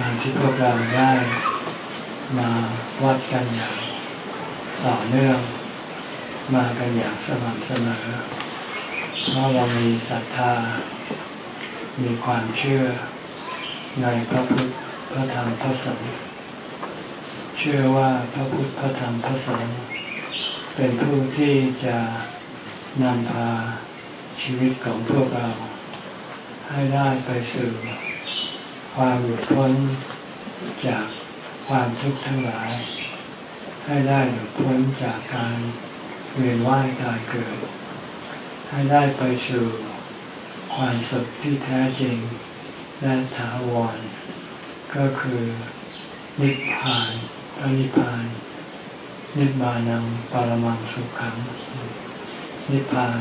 การที่พวกเราได้มาวัดกันอย่างต่อเนื่องมากันอย่างสม่ำเสมอเพราะเรามีศรัทธา มีความเชื่อในพระพุทธพระธรรมพระสงฆ์เชื่อว่าพระพุทธพระธรรมพระสงฆ์เป็นผู้ที่จะนำพาชีวิตของพวกเรา ให้ได้ไปสู่ ความหลุดพ้นจากความทุกข์ทั้งหลาย ให้ได้หลุดพ้นจากการเวียนว่ายตายเกิด ให้ได้ไปสู่ความสุขที่แท้จริงและถาวร ก็คือนิพพานพระนิพพาน นิพพานังปรมังสุขขัง นิพพาน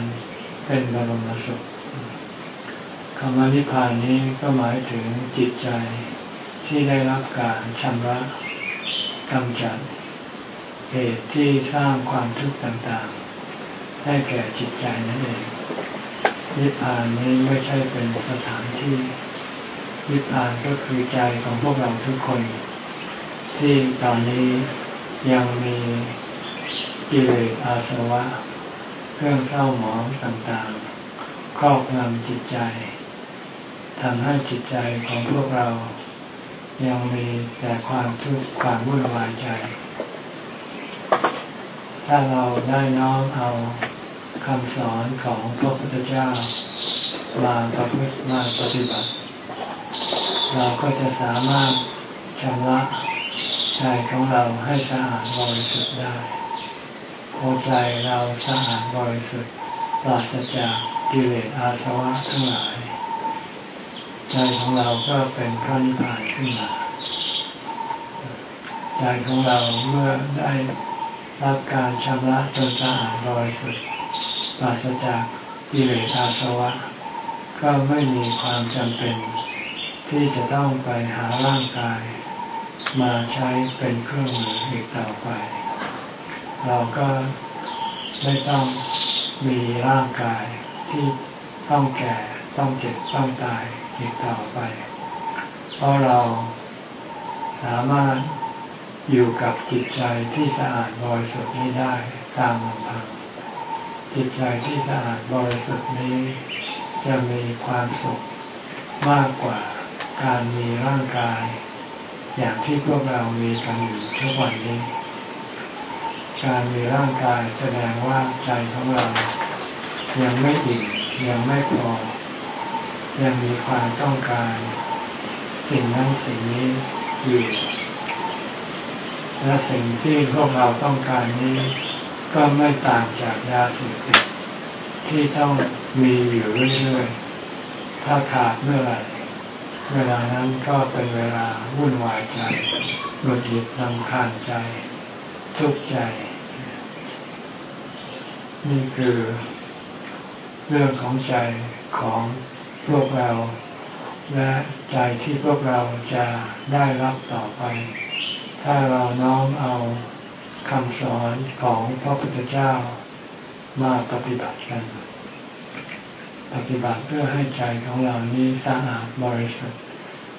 เป็นบรมสุข คำว่านิพพานนี้ก็หมายถึงจิตใจที่ได้รับการชำระกำจัดเหตุที่สร้างความทุกข์ต่างๆ ให้แก่จิตใจนั่นเองนิพพานนี้ไม่ใช่เป็นสถานที่นิพพานก็คือใจของพวกเราทุกคน ที่ตอนนี้ยังมีกิเลสอาสวะ เครื่องเศร้าหมองต่างๆครอบงำจิตใจ ทำให้จิตใจของพวกเรา ยังมีแต่ความทุกข์ความวุ่นวายใจ ถ้าเราได้น้อมเอาคำสอนของพระพุทธเจ้า มาประพฤติมาปฏิบัติ เราก็จะสามารถชำระใจของเราให้สะอาดบริสุทธิ์ได้หัวใจเราสะอาดบริสุทธิ์ปราศจากกิเลสอาสวะทั้งหลาย ใจของเราก็เป็นพระนิพพานขึ้นมา ใจของเราเมื่อได้รับการชำระจนสะอาดบริสุทธิ์ปราศจากกิเลสอาสวะ ก็ไม่มีความจำเป็น ที่จะต้องไปหาร่างกาย มาใช้เป็นเครื่องมืออีกต่อไป เราก็ไม่ต้องมีร่างกายที่ต้องแก่ต้องเจ็บต้องตาย อีกต่อไป เพราะเราสามารถอยู่กับจิตใจที่สะอาดบริสุทธิ์นี้ได้ตามลำพังจิตใจที่สะอาดบริสุทธิ์นี้ จะมีความสุขมากกว่าการมีร่างกาย อย่างที่พวกเรามีกันอยู่ทุกวันนี้ การมีร่างกายแสดงว่าใจของเรา ยังไม่อิ่มยังไม่พอ ยังมีความต้องการสิ่งนั้นสิ่งนี้อยู่และสิ่งที่พวกเราต้องการนี้ ก็ไม่ต่างจากยาเสพติดที่ต้องมีอยู่เรื่อยๆ ถ้าขาดเมื่อไหร่เวลานั้นก็เป็นเวลาวุ่นวายใจหงุดหงิดลำคาญใจ ทุกข์ใจ นี่คือเรื่องของใจของ พวกเรา และใจที่พวกเราจะได้รับต่อไป ถ้าเราน้อมเอาคำสอนของพระพุทธเจ้ามาปฏิบัติกัน ปฏิบัติเพื่อให้ใจของเรานี้สะอาดบริสุทธิ์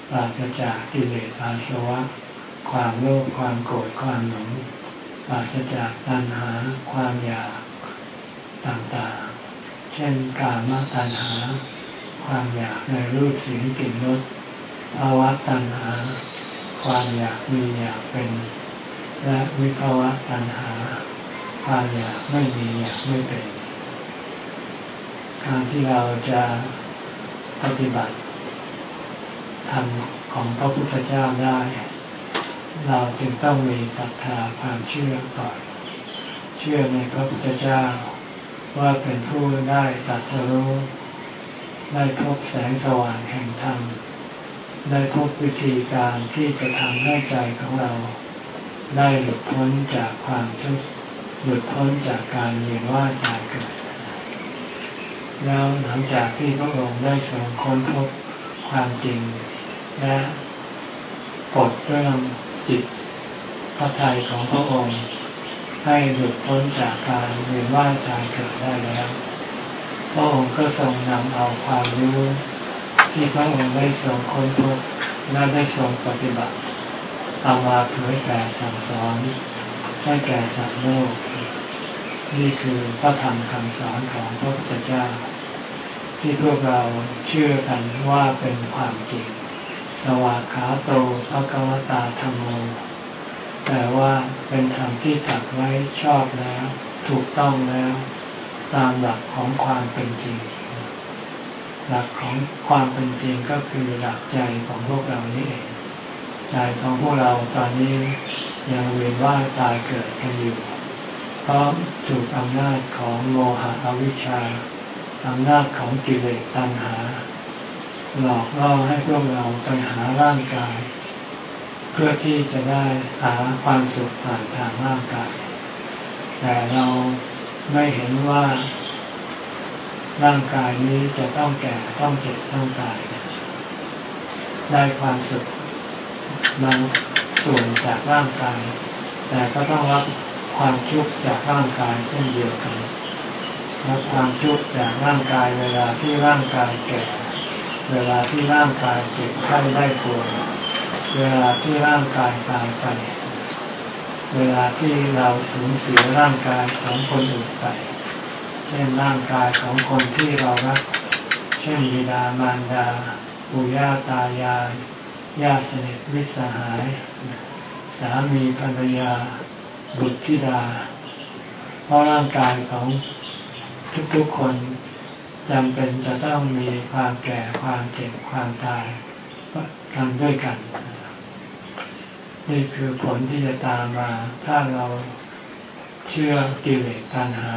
ปราศจากกิเลสอาสวะ ความโลภความโกรธความหลงปราศจากตัณหาความอยากต่างๆ เช่นกามตัณหา ความอยากในรูปเสียงกลิ่นรสภาวะตัณหา ความอยากมีอยากเป็น และวิภาวะตัณหา ความอยากไม่มีอยากไม่เป็น การที่เราจะปฏิบัติธรรมของพระพุทธเจ้าได้ เราจึงต้องมีศรัทธาความเชื่อก่อน เชื่อในพระพุทธเจ้าว่าเป็นผู้ได้ตัดสรู้ ได้พบแสงสว่างแห่งธรรม ได้พบวิธีการที่จะทำให้ใจของเรา ได้หลุดพ้นจากความทุกข์หลุดพ้นจากการเวียนว่ายตายเกิด แล้วหลังจากที่พระองค์ได้ทรงค้นพบความจริง และปลดเรื่องจิตพระทัยของพระองค์ ให้หลุดพ้นจากการเวียนว่ายตายเกิดได้แล้ว พระองค์ก็ทรงนำเอาความรู้ที่พระองค์ได้ทรงค้นพบและได้ทรงปฏิบัติเอามาเผยแผ่สั่งสอนให้แก่สัตว์โลก นี่คือพระธรรมคำสอนของพระพุทธเจ้า ที่พวกเราเชื่อกันว่าเป็นความจริงสวากขาโตพระกวตาธรรมโมแต่ว่าเป็นธรรมที่ตัดไว้ชอบแล้ว ถูกต้องแล้ว ตามหลักของความเป็นจริง หลักของความเป็นจริงก็คือหลักใจของพวกเรานี่เองใจของพวกเราตอนนี้ยังเวียนว่ายตายเกิดกันอยู่ เพราะถูกอำนาจของโมหะอวิชชาอำนาจของกิเลสตัณหา หลอกล่อให้พวกเราไปหาร่างกาย เพื่อที่จะได้หาความสุขผ่านทางร่างกาย แต่เรา ไม่เห็นว่าร่างกายนี้จะต้องแก่ต้องเจ็บต้องตาย ได้ความสุขบางส่วนจากร่างกาย แต่ก็ต้องรับความทุกข์จากร่างกายเช่นเดียวกันรับความทุกข์จากร่างกายเวลาที่ร่างกายแก่ เวลาที่ร่างกายเจ็บไข้ได้ป่วยเวลาที่ร่างกายตายไป เวลาที่เราสูญเสียร่างกายของคนอื่นไป เช่นร่างกายของคนที่เรารัก เช่นบิดามารดาปู่ย่าตายายญาติสนิทวิสหาย สามีภรรยา บุตรธิดา เพราะร่างกายของทุกๆคนจำเป็นจะต้องมีความแก่ความเจ็บความตายกันด้วยกัน นี่คือผลที่จะตามมา ถ้าเราเชื่อกิเลสตัณหา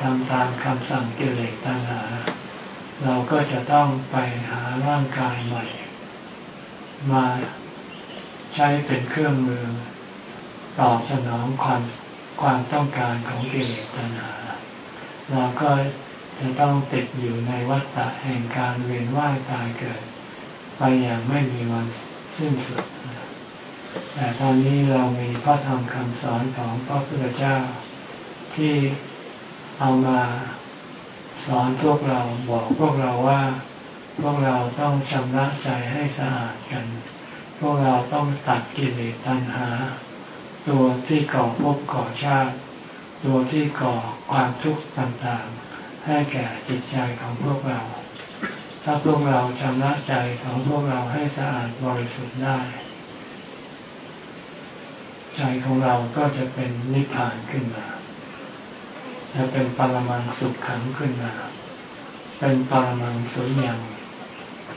ทำตามคำสั่งกิเลสตัณหา เราก็จะต้องไปหาร่างกายใหม่ มาใช้เป็นเครื่องมือตอบสนองความความต้องการของกิเลสตัณหา เราก็จะต้องติดอยู่ในวัฏฏะแห่งการเวียนว่ายตายเกิด ไปอย่างไม่มีวันสิ้นสุด แต่ตอนนี้เรามีพระธรรมคำสอนของพระพุทธเจ้า ที่เอามาสอนพวกเราบอกพวกเราว่าพวกเราต้องชำระใจให้สะอาดกัน พวกเราต้องตัดกิเลสตัณหา ตัวที่ก่อภพก่อชาติ ตัวที่ก่อความทุกข์ต่างๆ ให้แก่จิตใจของพวกเรา ถ้าพวกเราชำระใจของพวกเราให้สะอาดบริสุทธิ์ได้ ใจของเราก็จะเป็นนิพพานขึ้นมา จะเป็นปรมังสุขขังขึ้นมา เป็นปรมังสุญญ์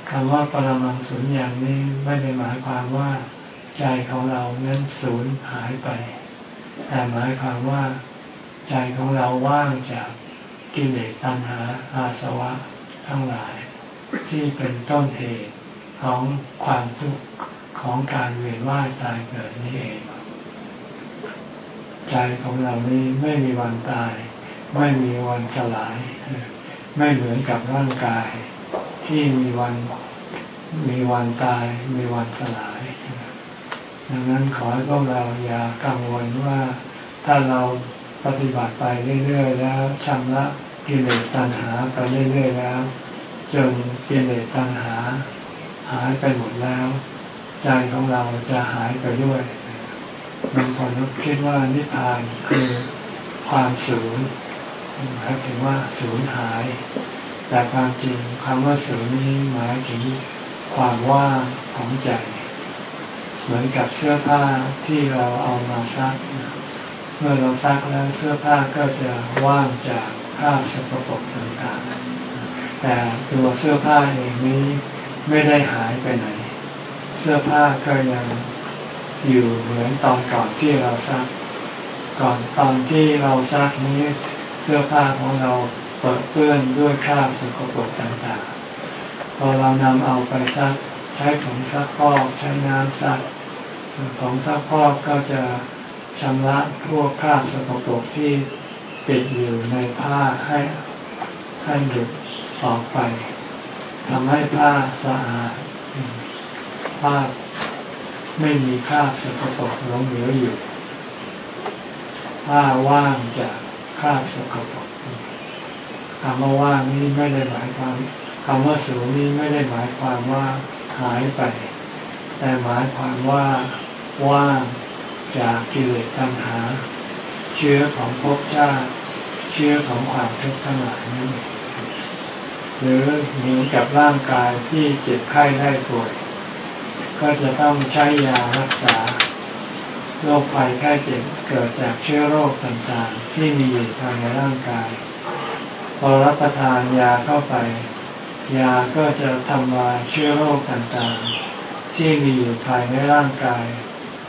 คำว่าปรมังสุญญ์นี้ไม่ได้หมายความว่า ใจของเรานั้นสูญหายไป แต่หมายความว่า ใจของเราว่างจากกิเลสตัณหาอาสวะทั้งหลาย ที่เป็นต้นเหตุของความทุกข์ของการเวียนว่ายตายเกิดนี่เอง ใจของเรานี้ไม่มีวันตาย ไม่มีวันสลาย ไม่เหมือนกับร่างกาย ที่มีวันมีวันตาย มีวันสลาย ดังนั้นขอให้พวกเราอย่ากังวลว่าถ้าเราปฏิบัติไปเรื่อยๆแล้วชำระกิเลสตัณหาไปเรื่อยๆแล้ว จนกิเลสตัณหา หายไปหมดแล้ว ใจของเราจะหายไปด้วย บางคนคิดว่านิพพานคือความสูญหมายถึงว่าสูญหาย แต่ความจริงคำว่าสูญนี้หมายถึงความว่างของใจ เหมือนกับเสื้อผ้าที่เราเอามาซัก เมื่อเราซักแล้วเสื้อผ้าก็จะว่างจากคราบสกปรกต่างๆ แต่ตัวเสื้อผ้าเองนี้ไม่ได้หายไปไหน เสื้อผ้าก็ยัง อยู่เหมือนตอนก่อนที่เราซัก ก่อนตอนที่เราซักนี้เสื้อผ้าของเราเปิดเปื้อนด้วยคราบสกปรกต่างๆ พอเรานำเอาไปซักใช้ผงซักฟอกใช้น้ำซักผงซักฟอกก็จะชำระพวกคราบสกปรกที่ติดอยู่ในผ้าให้ให้หยุดออกไปทำให้ผ้าสะอาดผ้า ไม่มีคราบสกปรกหลงเหลืออยู่ผ้าว่างจากคราบสกปรกคำว่าว่างนี้ไม่ได้หมายความคำว่าสูงนี้ไม่ได้หมายความว่าหายไป แต่หมายความว่าว่างจากกิเลสตัณหา เชื้อของภพชาติ เชื้อของความทุกข์ทั้งหลายนี้หรือเหมือนกับร่างกายที่เจ็บไข้ได้ป่วย ก็จะต้องใช้ยารักษาโรคภัยไข้เจ็บเกิดจากเชื้อโรคต่างๆ ที่มีอยู่ภายในร่างกาย พอรับประทานยาเข้าไป ยาก็จะทำลายเชื้อโรคต่างๆ ที่มีอยู่ภายในร่างกาย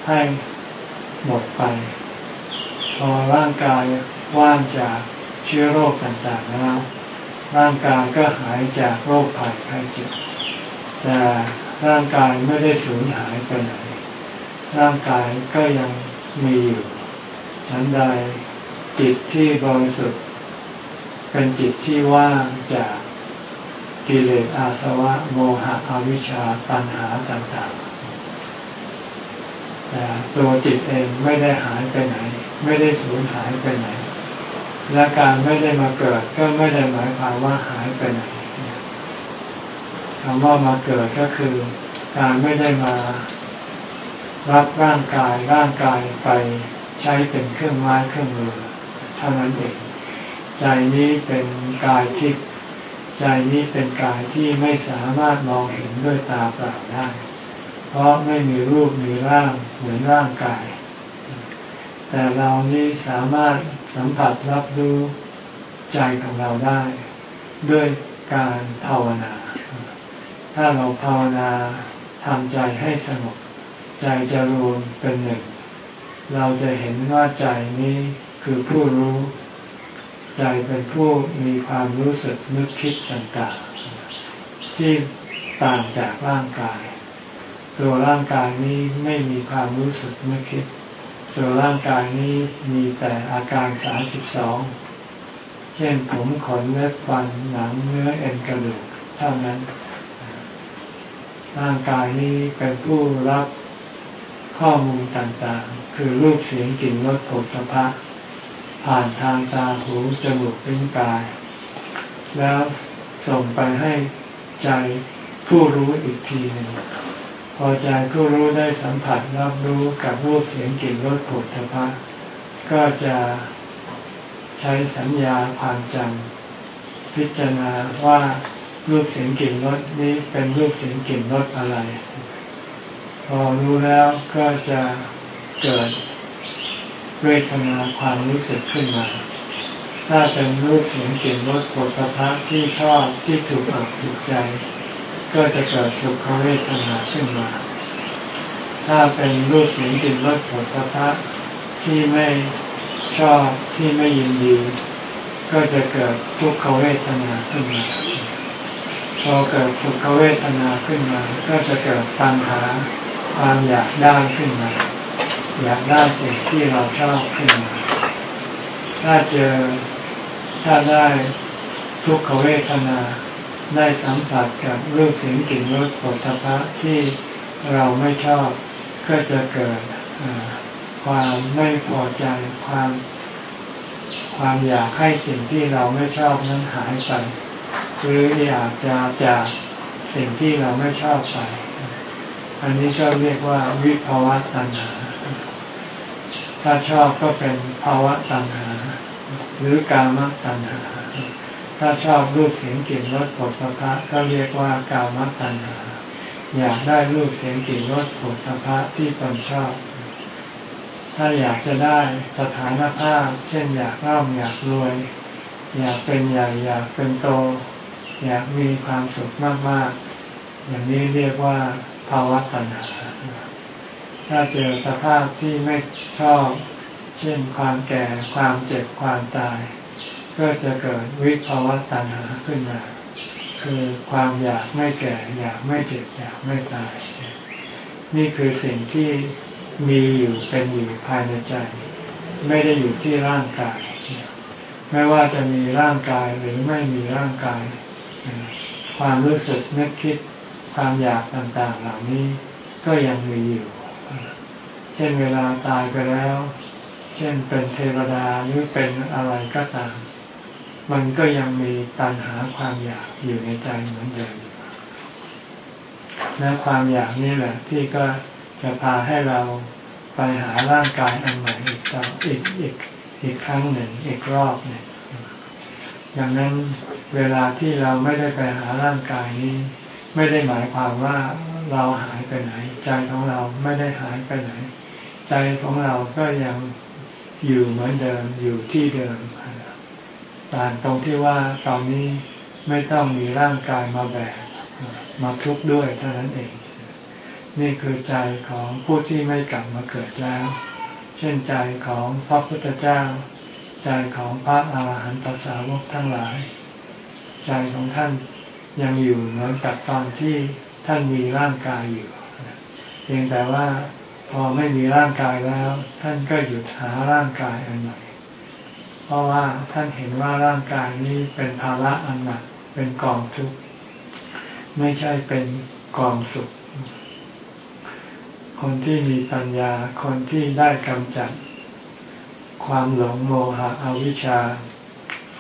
ให้หมดไป พอร่างกายว่างจากเชื้อโรคต่างๆแล้วร่างกายก็หายจากโรคภัยไข้เจ็บแต่ ร่างกายไม่ได้สูญหายไปไหน ร่างกายก็ยังมีอยู่ ฉันใดจิตที่บริสุทธิ์เป็นจิตที่ว่างจากกิเลสอาสวะโมหะอวิชชาตัณหาต่างๆ แต่ตัวจิตเองไม่ได้หายไปไหน ไม่ได้สูญหายไปไหน และการไม่ได้มาเกิดก็ไม่ได้หมายความว่าหายไปไหน คำว่ามาเกิดก็คือการไม่ได้มารับร่างกายร่างกายไปใช้เป็นเครื่องไม้เครื่องมือเท่านั้นเองใจนี้เป็นกายทิพย์ใจนี้เป็นกายที่ไม่สามารถมองเห็นด้วยตาเปล่าได้ เพราะไม่มีรูปมีร่างเหมือนร่างกาย แต่เรานี้สามารถสัมผัสรับรู้ใจของเราได้ ด้วยการภาวนา ถ้าเราภาวนาทำใจให้สงบใจจะรวมเป็นหนึ่ง เราจะเห็นว่าใจนี้คือผู้รู้ ใจเป็นผู้มีความรู้สึกนึกคิดต่างๆ ที่ต่างจากร่างกาย ตัวร่างกายนี้ไม่มีความรู้สึกนึกคิด ตัวร่างกายนี้มีแต่อาการสาสิบสองเช่นผมขนเล็บฟันหนังเนื้อเอ็นกระดูกเท่านั้น ร่างกายนี้เป็นผู้รับข้อมูลต่างๆ คือรูปเสียงกลิ่นรสผลสะพะผ่านทางตาหูจมูกลิ้นกาย แล้วส่งไปให้ใจผู้รู้อีกทีหนึ่งพอใจผู้รู้ได้สัมผัสรับรู้กับรูปเสียงกลิ่นรสผลพะก็จะใช้สัญญาความจำพิจารณาว่า รูปเสียงกลิ่นรสนี้เป็นรูปเสียงกลิ่นรสอะไร พอรู้แล้วก็จะเกิดเวทนาความรู้สึกขึ้นมา ถ้าเป็นรูปเสียงกลิ่นรสผลพะที่ชอบที่ถูกอกถูกใจ ก็จะเกิดสุขเวทนาขึ้นมา ถ้าเป็นรูปเสียงกลิ่นรสผลพระที่ไม่ชอบที่ไม่ยินดี ก็จะเกิดทุกขเวทนาขึ้นมา พอเกิดสุขเวทนาขึ้นมา ก็จะเกิดตัณหาความอยากได้ขึ้นมา อยากได้สิ่งที่เราชอบขึ้นมา ถ้าเจอถ้าได้ทุกขเวทนาได้สัมผัสกับรูปเสียงกลิ่นรสผลิภะที่เราไม่ชอบ ก็จะเกิดความไม่พอใจความ ความอยากให้สิ่งที่เราไม่ชอบนั้นหายไป หรืออยากจะจากสิ่งที่เราไม่ชอบไป อันนี้ก็เรียกว่าวิภาวะตัณหา ถ้าชอบก็เป็นภาวะตัณหา หรือกามตัณหา ถ้าชอบรูปเสียงกลิ่นรสผลพะก็เรียกว่ากามตัณหา อยากได้รูปเสียงกลิ่นรสผลพะที่ตนชอบ ถ้าอยากจะได้สถานภาพ เช่นอยากร่ำอยากรวย อยากเป็นใหญ่อยากเป็นโต อยากมีความสุขมากๆ อย่างนี้เรียกว่าภาวะตัณหา ถ้าเจอสภาพที่ไม่ชอบ เช่นความแก่ความเจ็บความตาย ก็จะเกิดวิภาวะตัณหาขึ้นมา คือความอยากไม่แก่ อยากไม่เจ็บอยากไม่ตาย นี่คือสิ่งที่มีอยู่เป็นอยู่ภายในใจ ไม่ได้อยู่ที่ร่างกาย ไม่ว่าจะมีร่างกายหรือไม่มีร่างกาย ความรู้สึกนึกคิดความอยากต่างๆ เหล่านี้ก็ยังมีอยู่ เช่นเวลาตายไปแล้ว เช่นเป็นเทวดาหรือเป็นอะไรก็ตาม มันก็ยังมีตัณหาความอยากอยู่ในใจเหมือนเดิมและความอยากนี่แหละ ที่ก็จะพาให้เราไปหาร่างกายอันใหม่อีกต่ออีกอีก อีกครั้งหนึ่งอีกรอบเนี่ยดังนั้นเวลาที่เราไม่ได้ไปหาร่างกายนี้ ไม่ได้หมายความว่าเราหายไปไหน ใจของเราไม่ได้หายไปไหน ใจของเราก็ยังอยู่เหมือนเดิมอยู่ที่เดิมต่างตรงที่ว่าตอนนี้ไม่ต้องมีร่างกายมาแบกมาทุกข์ด้วยเท่านั้นเอง นี่คือใจของผู้ที่ไม่กลับมาเกิดแล้ว ช่นใจของพระพุทธเจ้า ใจของพระอาหารหันตสาวกทั้งหลาย ใจของท่านยังอยู่เหมือนกับตอนที่ท่านมีร่างกายอยู่เพียงแต่ว่าพอไม่มีร่างกายแล้ว ท่านก็หยุดหาร่างกายอันใหม่เพราะว่าท่านเห็นว่าร่างกายนี้เป็นภาระอันหนักเป็นกองทุกข์ไม่ใช่เป็นกองสุข คนที่มีปัญญา คนที่ได้กำจัด ความหลงโมหะอวิชชา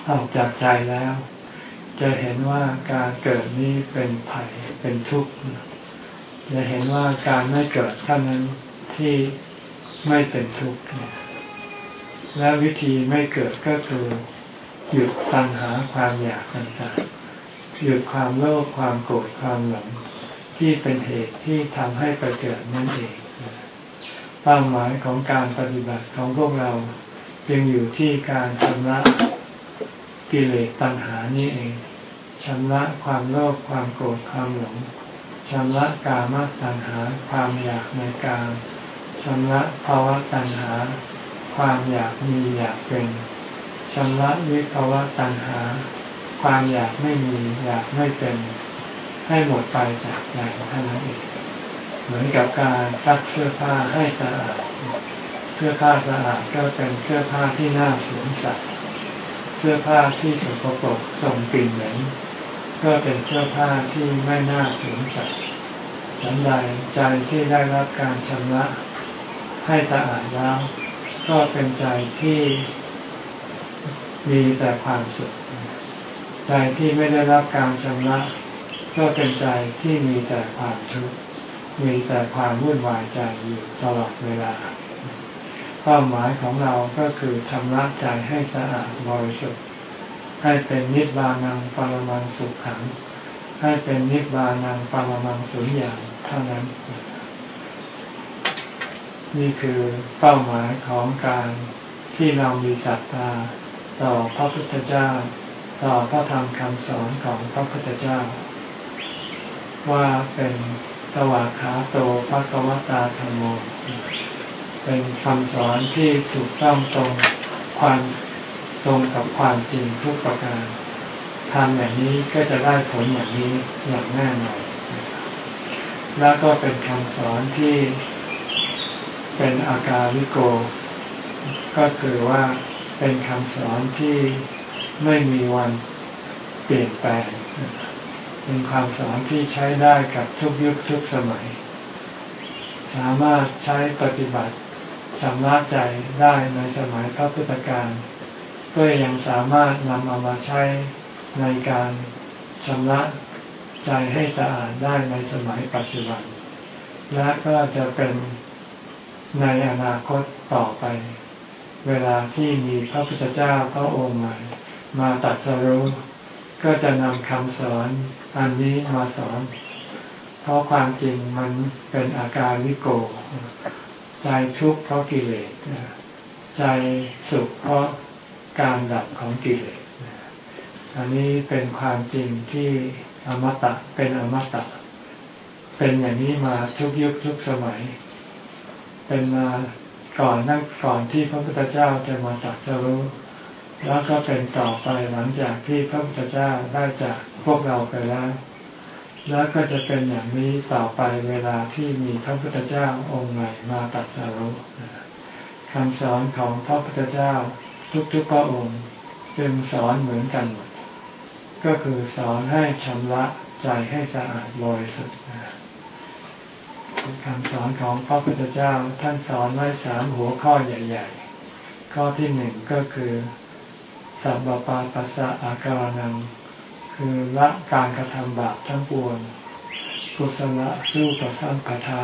ออกจากใจแล้ว จะเห็นว่าการเกิดนี้เป็นภัยเป็นทุกข์จะเห็นว่าการไม่เกิดเท่านั้นที่ไม่เป็นทุกข์และวิธีไม่เกิดก็คือหยุดตัณหาความอยากต่างๆหยุดความโลภความโกรธความหลง ที่เป็นเหตุที่ทำให้ไปเกิดนั่นเองเป้าหมายของการปฏิบัติของพวกเราจึงอยู่ที่การชำระกิเลสตัณหานี่เองชำระความโลภความโกรธความหลงชำระกามตัณหา ความอยากในการชำระภาวะตัณหา ความอยากมีอยากเป็นชำระวิภาวะตัณหา ความอยากไม่มีอยากไม่เป็น ให้หมดไปจากใจเท่านั้นเองเหมือนกับการซักเสื้อผ้าให้สะอาดเสื้อผ้าสะอาดก็เป็นเสื้อผ้าที่น่าสวมใส่เสื้อผ้าที่สกปรกส่งกลิ่นเหม็นก็เป็นเสื้อผ้าที่ไม่น่าสวมใส่ฉันใดใจที่ได้รับการชำระให้สะอาดแล้ว ก็เป็นใจที่มีแต่ความสุขใจที่ไม่ได้รับการชำระ ก็เป็นใจที่มีแต่ความทุกข์มีแต่ความวุ่นวายใจอยู่ตลอดเวลา เป้าหมายของเราก็คือทำละใจให้สะอาดบริสุทธิ์ให้เป็นนิบานังปรมังสุขขัง ให้เป็นนิบานังปรมังสุญญาเท่านั้น นี่คือเป้าหมายของการที่เรามีศรัทธาต่อพระพุทธเจ้า ต่อพระธรรมคำสอนของพระพุทธเจ้า ว่าเป็นสวากขาโตพระกวตาธรรมโม เป็นคำสอนที่ถูกต้องตรงความตรงกับความจริงทุกประการทำอย่างนี้ก็จะได้ผลอย่างนี้อย่างแน่นอนแล้วก็เป็นคำสอนที่เป็นอาการวิโก ก็คือว่าเป็นคำสอนที่ไม่มีวันเปลี่ยนแปลง เป็นความสอนที่ใช้ได้กับทุกยุคทุกสมัย สามารถใช้ปฏิบัติชำระใจได้ในสมัยพระพุทธการก็ยังสามารถนำเอามาใช้ในการชำระใจให้สะอาดได้ในสมัยปัจจุบัน และก็จะเป็นในอนาคตต่อไป เวลาที่มีพระพุทธเจ้าพระองค์ใหม่มาตัดสรุ ก็จะนำคำสอนอันนี้มาสอน เพราะความจริงมันเป็นอาการวิโก ใจทุกข์เพราะกิเลสใจสุขเพราะการดับของกิเลสอันนี้เป็นความจริงที่อมตะเป็นอมตะ เป็นอย่างนี้มาทุกยุคทุกสมัย เป็นมาก่อนนั่งก่อนที่พระพุทธเจ้าจะมาตัดสรู้ แล้วก็เป็นต่อไปหลังจากที่พระพุทธเจ้าได้จากพวกเราไปแล้ว แล้วก็จะเป็นอย่างนี้ต่อไปเวลาที่มีพระพุทธเจ้าองค์ใหม่มาตัดสรู้คำสอนของพระพุทธเจ้าทุกๆพระองค์จึงสอนเหมือนกันหมด ก็คือสอนให้ชำระใจให้สะอาดบริสุทธิ์คำสอนของพระพุทธเจ้าท่านสอนไว้สามหัวข้อใหญ่ ๆ ข้อที่หนึ่งก็คือ สัมบปาปัสสะอาการนัง คือละการกระทำบาปทั้งปวงกุศลสู้กับสร้างคาถา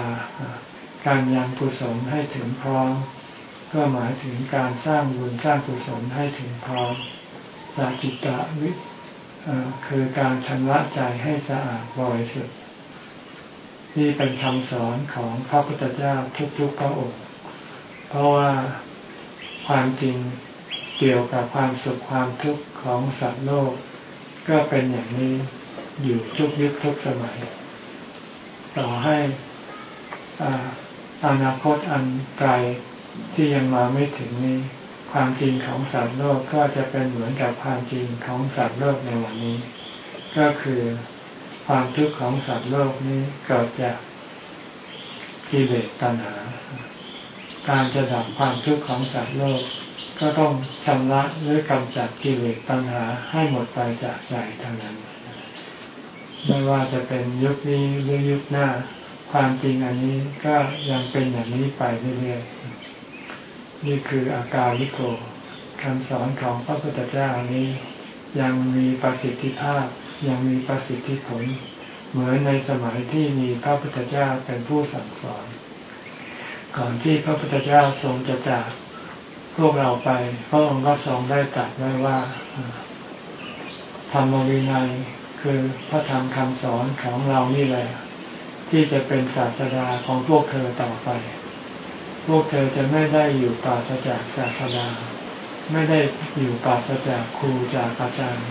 การยังกุศลให้ถึงพร้อมก็หมายถึงการสร้างบุญสร้างกุศลให้ถึงพร้อมสาจิตะวิคือการชำระใจให้สะอาดบริสุทธิ์ที่เป็นคำสอนของพระพุทธเจ้าทุกๆพระองค์ เพราะว่าความจริง เกี่ยวกับความสุขความทุกข์ของสัตว์โลก ก็เป็นอย่างนี้อยู่ทุกยุคทุกสมัย ต่อให้อนาคตอันไกลที่ยังมาไม่ถึงนี้ ความจริงของสัตว์โลกก็จะเป็นเหมือนกับความจริงของสัตว์โลกในวันนี้ ก็คือความทุกข์ของสัตว์โลกนี้เกิดจากกิเลสตัณหา การจะดับความทุกข์ของสัตว์โลก ก็ต้องชำระหรือกำจัดกิเลสตัณหาให้หมดไปจากใจเท่านั้น ไม่ว่าจะเป็นยุคนี้หรือยุคหน้า ความจริงอันนี้ก็ยังเป็นอย่างนี้ไปเรื่อยๆนี่คืออาการลิโกคำสอนของพระพุทธเจ้านี้ ยังมีประสิทธิภาพยังมีประสิทธิผล เหมือนในสมัยที่มีพระพุทธเจ้าเป็นผู้สั่งสอน ก่อนที่พระพุทธเจ้าทรงจะจากพวกเราไป พระองค์ก็ทรงได้ตรัสไว้ว่าธรรมวินัยคือพระธรรมคำสอนของเรานี่แหละ ที่จะเป็นศาสดาของพวกเธอต่อไป พวกเธอจะไม่ได้อยู่ปราศจากศาสดา ไม่ได้อยู่ปราศจากครูจากอาจารย์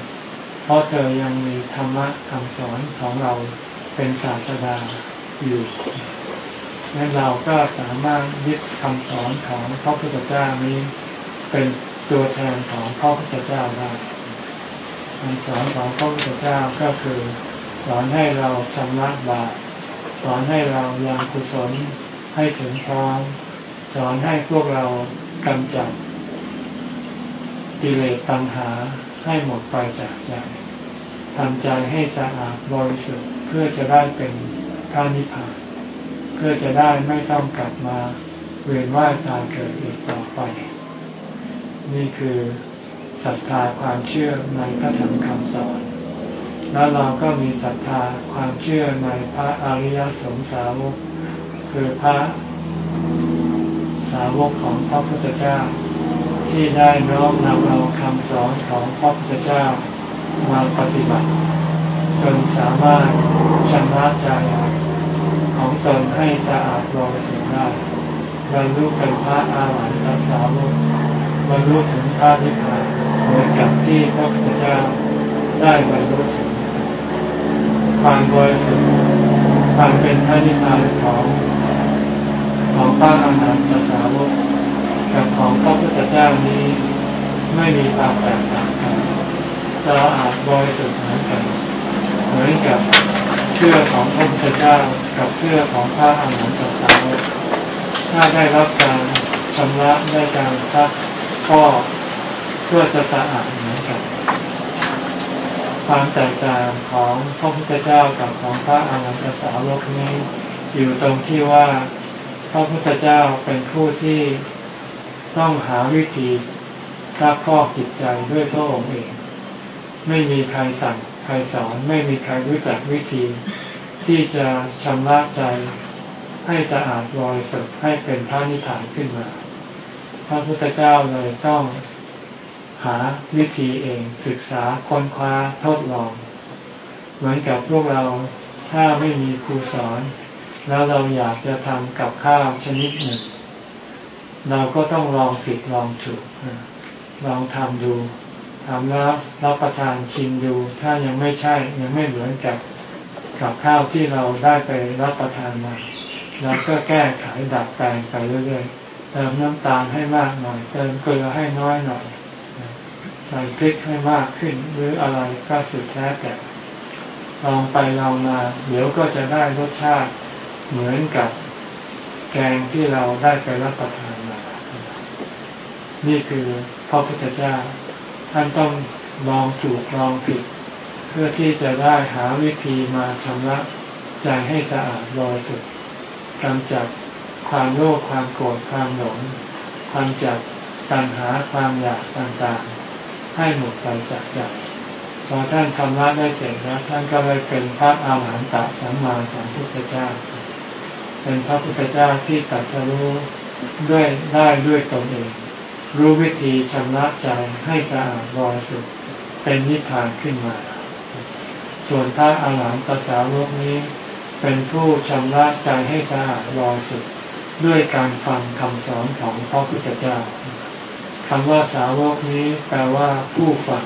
เพราะเธอยังมีธรรมะคำสอนของเราเป็นศาสดาอยู่ และเราก็สามารถยึดคำสอนของพระพุทธเจ้านี้เป็นตัวแทนของพระพุทธเจ้าได้คำสอนของพระพุทธเจ้าก็คือสอนให้เราชำระบาปสอนให้เรายังกุศลให้ถึงพร้อมสอนให้พวกเรากำจัดกิเลสตัณหาให้หมดไปจากใจทำใจให้สะอาดบริสุทธิ์เพื่อจะได้เป็นพระนิพพาน พื่อจะได้ไม่ต้องกลับมาเวียนว่ายตายเกิดอีกต่อไป นี่คือศรัทธาความเชื่อในพระธรรมคำสอน แล้วเราก็มีศรัทธาความเชื่อในพระอริยสงสาวก คือพระสาวกของพระพุทธเจ้า ที่ได้น้อมนำเอาคำสอนของพระพุทธเจ้ามาปฏิบัติ จนสามารถชำระใจ ของตนให้สะอาดบริสุทธิ์ได้บรรลุเป็นพระอาหารหันตสาวกบรรลุถึงพระนิพพานเหมือนกับที่พระพุทธเจ้าได้บรรลุถึงความบริสุทธิ์ความเป็นพระนิพพานของของพระอาหารหันตสาวกกับของพระพุทธเจ้านี้ไม่มีความแตกต่างกันสะอาดบริสุทธิ์เหมือนกันเหมือนกับ เชื่อของพระพุทธเจ้ากับเชื่อของพระอรหันตสาวกถ้าได้รับการชำระได้การซักก็เพื่อจะสะอาดเหมือนกันความแตกต่างของพระพุทธเจ้ากับของพระอรหันตสาวกนี้ อยู่ตรงที่ว่าพระพุทธเจ้าเป็นผู้ที่ต้องหาวิธีซักพอจิตใจด้วยพระองค์เอง ไม่มีใครสั่ง ครสอน ไม่มีใครรู้จักวิธี ที่จะชำระใจให้สะอาดบริสุทธิ์ให้เป็นพระนิพพานขึ้นมา พระพุทธเจ้าเลยต้องหาวิธีเองศึกษาค้นคว้าทดลอง เหมือนกับพวกเราถ้าไม่มีครูสอน แล้วเราอยากจะทำกับข้าวชนิดหนึ่ง เราก็ต้องลองผิดลองถูกลองทำดู ทำแล้วรับประทานชิมดูถ้ายังไม่ใช่ยังไม่เหมือนกับกับข้าวที่เราได้ไปรับประทานมาเราก็แก้ไขดัดแปลงไปเรื่อยๆเติมน้ำตาลให้มากหน่อยเติมเกลือให้น้อยหน่อยใส่พริกให้มากขึ้นหรืออะไรก็สุดแท้แต่ลองไปลองมา เดี๋ยวก็จะได้รสชาติเหมือนกับแกงที่เราได้ไปรับประทานมา นี่คือพระพุทธเจ้า ท่านต้องลองถูกลองผิด เพื่อที่จะได้หาวิธีมาชำระใจให้สะอาดบริสุทธิ์กำจัดความโลภความโกรธความหลงความจัดตัณหาความอยากต่างๆ ให้หมดไปจากใจพอท่านทำละได้เสร็จแล้วท่านก็เลยเป็นพระอาหารหันตสัมมาสัมพุทธเจ้า เป็นพระพุทธเจ้าที่ตรัสรู้ด้วยได้ด้วยตนเอง รู้วิธีชำระใจให้สะอาดบริสุทธิ์เป็นนิพพานขึ้นมา ส่วนพระอาหารหันตสาวกนี้ เป็นผู้ชำระใจให้สะอาดบริสุทธิ์ด้วยการฟังคำสอนของพระพุทธเจ้าคำว่าสาวกนี้แปลว่าผู้ฟัง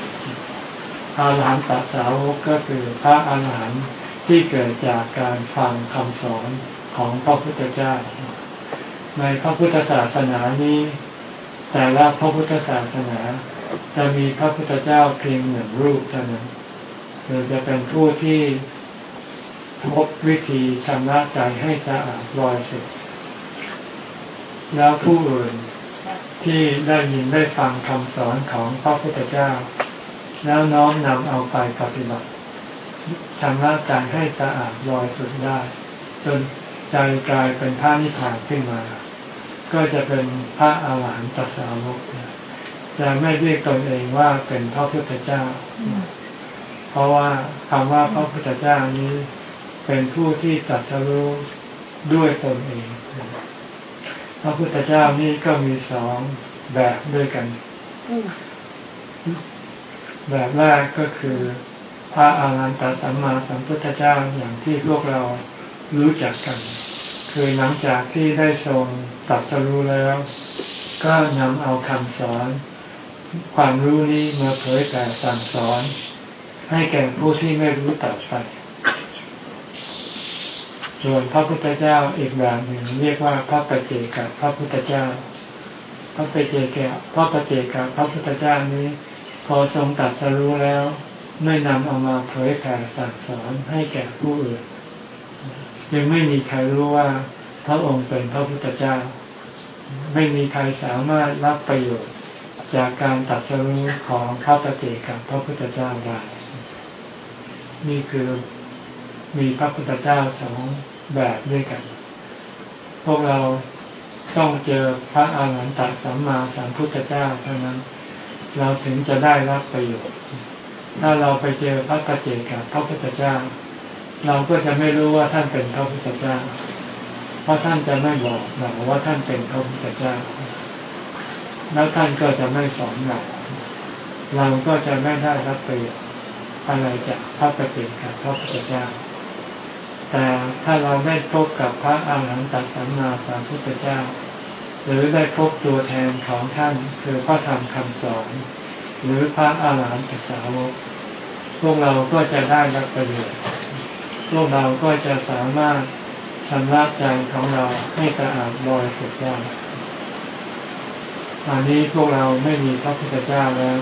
อาหารหันตสาวกก็คือพระอาหารหันต์ที่เกิดจากการฟังคำสอนของพระพุทธเจ้า ในพระพุทธศาสนานี้ แต่ละพระพุทธศาสนา จะมีพระพุทธเจ้าเพียงหนึ่งรูปเท่านั้นคือจะเป็นผู้ที่พบวิธีชำระใจให้สะอาดบริสุทธิ์แล้วผู้อื่นที่ได้ยินได้ฟังคำสอนของพระพุทธเจ้า แล้วน้อมนำเอาไปปฏิบัติชำระใจให้สะอาดบริสุทธิ์ได้ จนใจกลายเป็นพระนิพพานขึ้นมา ก็จะเป็นพระอาหารหันตสาวกจะไม่เรียกตนเองว่าเป็นพระพุทธเจ้า เพราะว่าคำว่าพระพุทธเจ้านี้ เป็นผู้ที่ตรัสรู้ด้วยตนเอง พระพุทธเจ้านี่ก็มีสองแบบด้วยกัน แบบแรกก็คือพระอารันตสัมมาสัมพุทธเจ้าอย่างที่พวกเรารู้จักกัน คือหลังจากที่ได้ทรงตัดสรู้แล้ว ก็นำเอาคำสอน ความรู้นี้มาเผยแผ่สั่งสอน ให้แก่ผู้ที่ไม่รู้ต่อไปส่วนพระพุทธเจ้าอีกแบบหนึ่งเรียกว่าพระปเจกับพระพุทธเจ้า พระปเจกับพระปเจกับพระพุทธเจ้านี้ พอทรงตัดสรู้แล้ว ไม่นำเอามาเผยแผ่สั่งสอนให้แก่ผู้อื่น ยังไม่มีใครรู้ว่าพระองค์เป็นพระพุทธเจ้า ไม่มีใครสามารถรับประโยชน์จากการตัดสรู้ของพระปเจกับพระพุทธเจ้าได้ นี่คือมีพระพุทธเจ้าสองแบบด้วยกัน พวกเราต้องเจอพระอาหารหันตสัมมาสัมพุทธเจ้าเท่านั้น เราถึงจะได้รับประโยชน์ ถ้าเราไปเจอพระปเจกับพระพุทธเจ้า เราก็จะไม่รู้ว่าท่านเป็นพระพุทธเจ้า เพราะท่านจะไม่บอกเราว่าท่านเป็นพระพุทธเจ้า แล้วท่านก็จะไม่สอนเรา เราก็จะไม่ได้รับประโยชน์อะไรจากพระปเจกับพระพุทธเจ้า แต่ถ้าเราได้พบกับพระอาหารหันตสัมมาสัมพุทธเจ้า หรือได้พบตัวแทนของท่านคือพระธรรมคำสอนหรือพระอาหารหันตสาวกพวกเราก็จะได้รับประโยชน์ พวกเราก็จะสามารถชำระใจของเราให้สะอาดบริสุทธิ์ได้ตอนนี้พวกเราไม่มีพระพุทธเจ้าแล้ว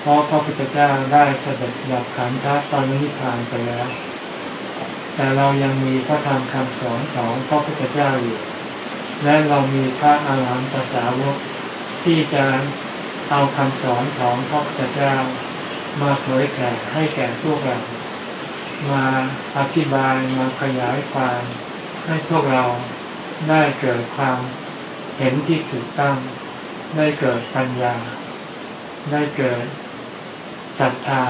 เพราะพระพุทธเจ้าได้เสด็จดับขันธ์ตอนนี้ผ่านไปแล้ว แต่เรายังมีพระธรรมคำสอนของพระพุทธเจ้าอยู่ และเรามีพระอาหารหันตสาวกที่จะเอาคำสอนของพระพุทธเจ้ามาเผยแผ่ให้แก่พวกเรา มาอธิบายมาขยายความให้พวกเราได้เกิดความเห็นที่ถูกต้อง ได้เกิดปัญญา ได้เกิดศรัทธา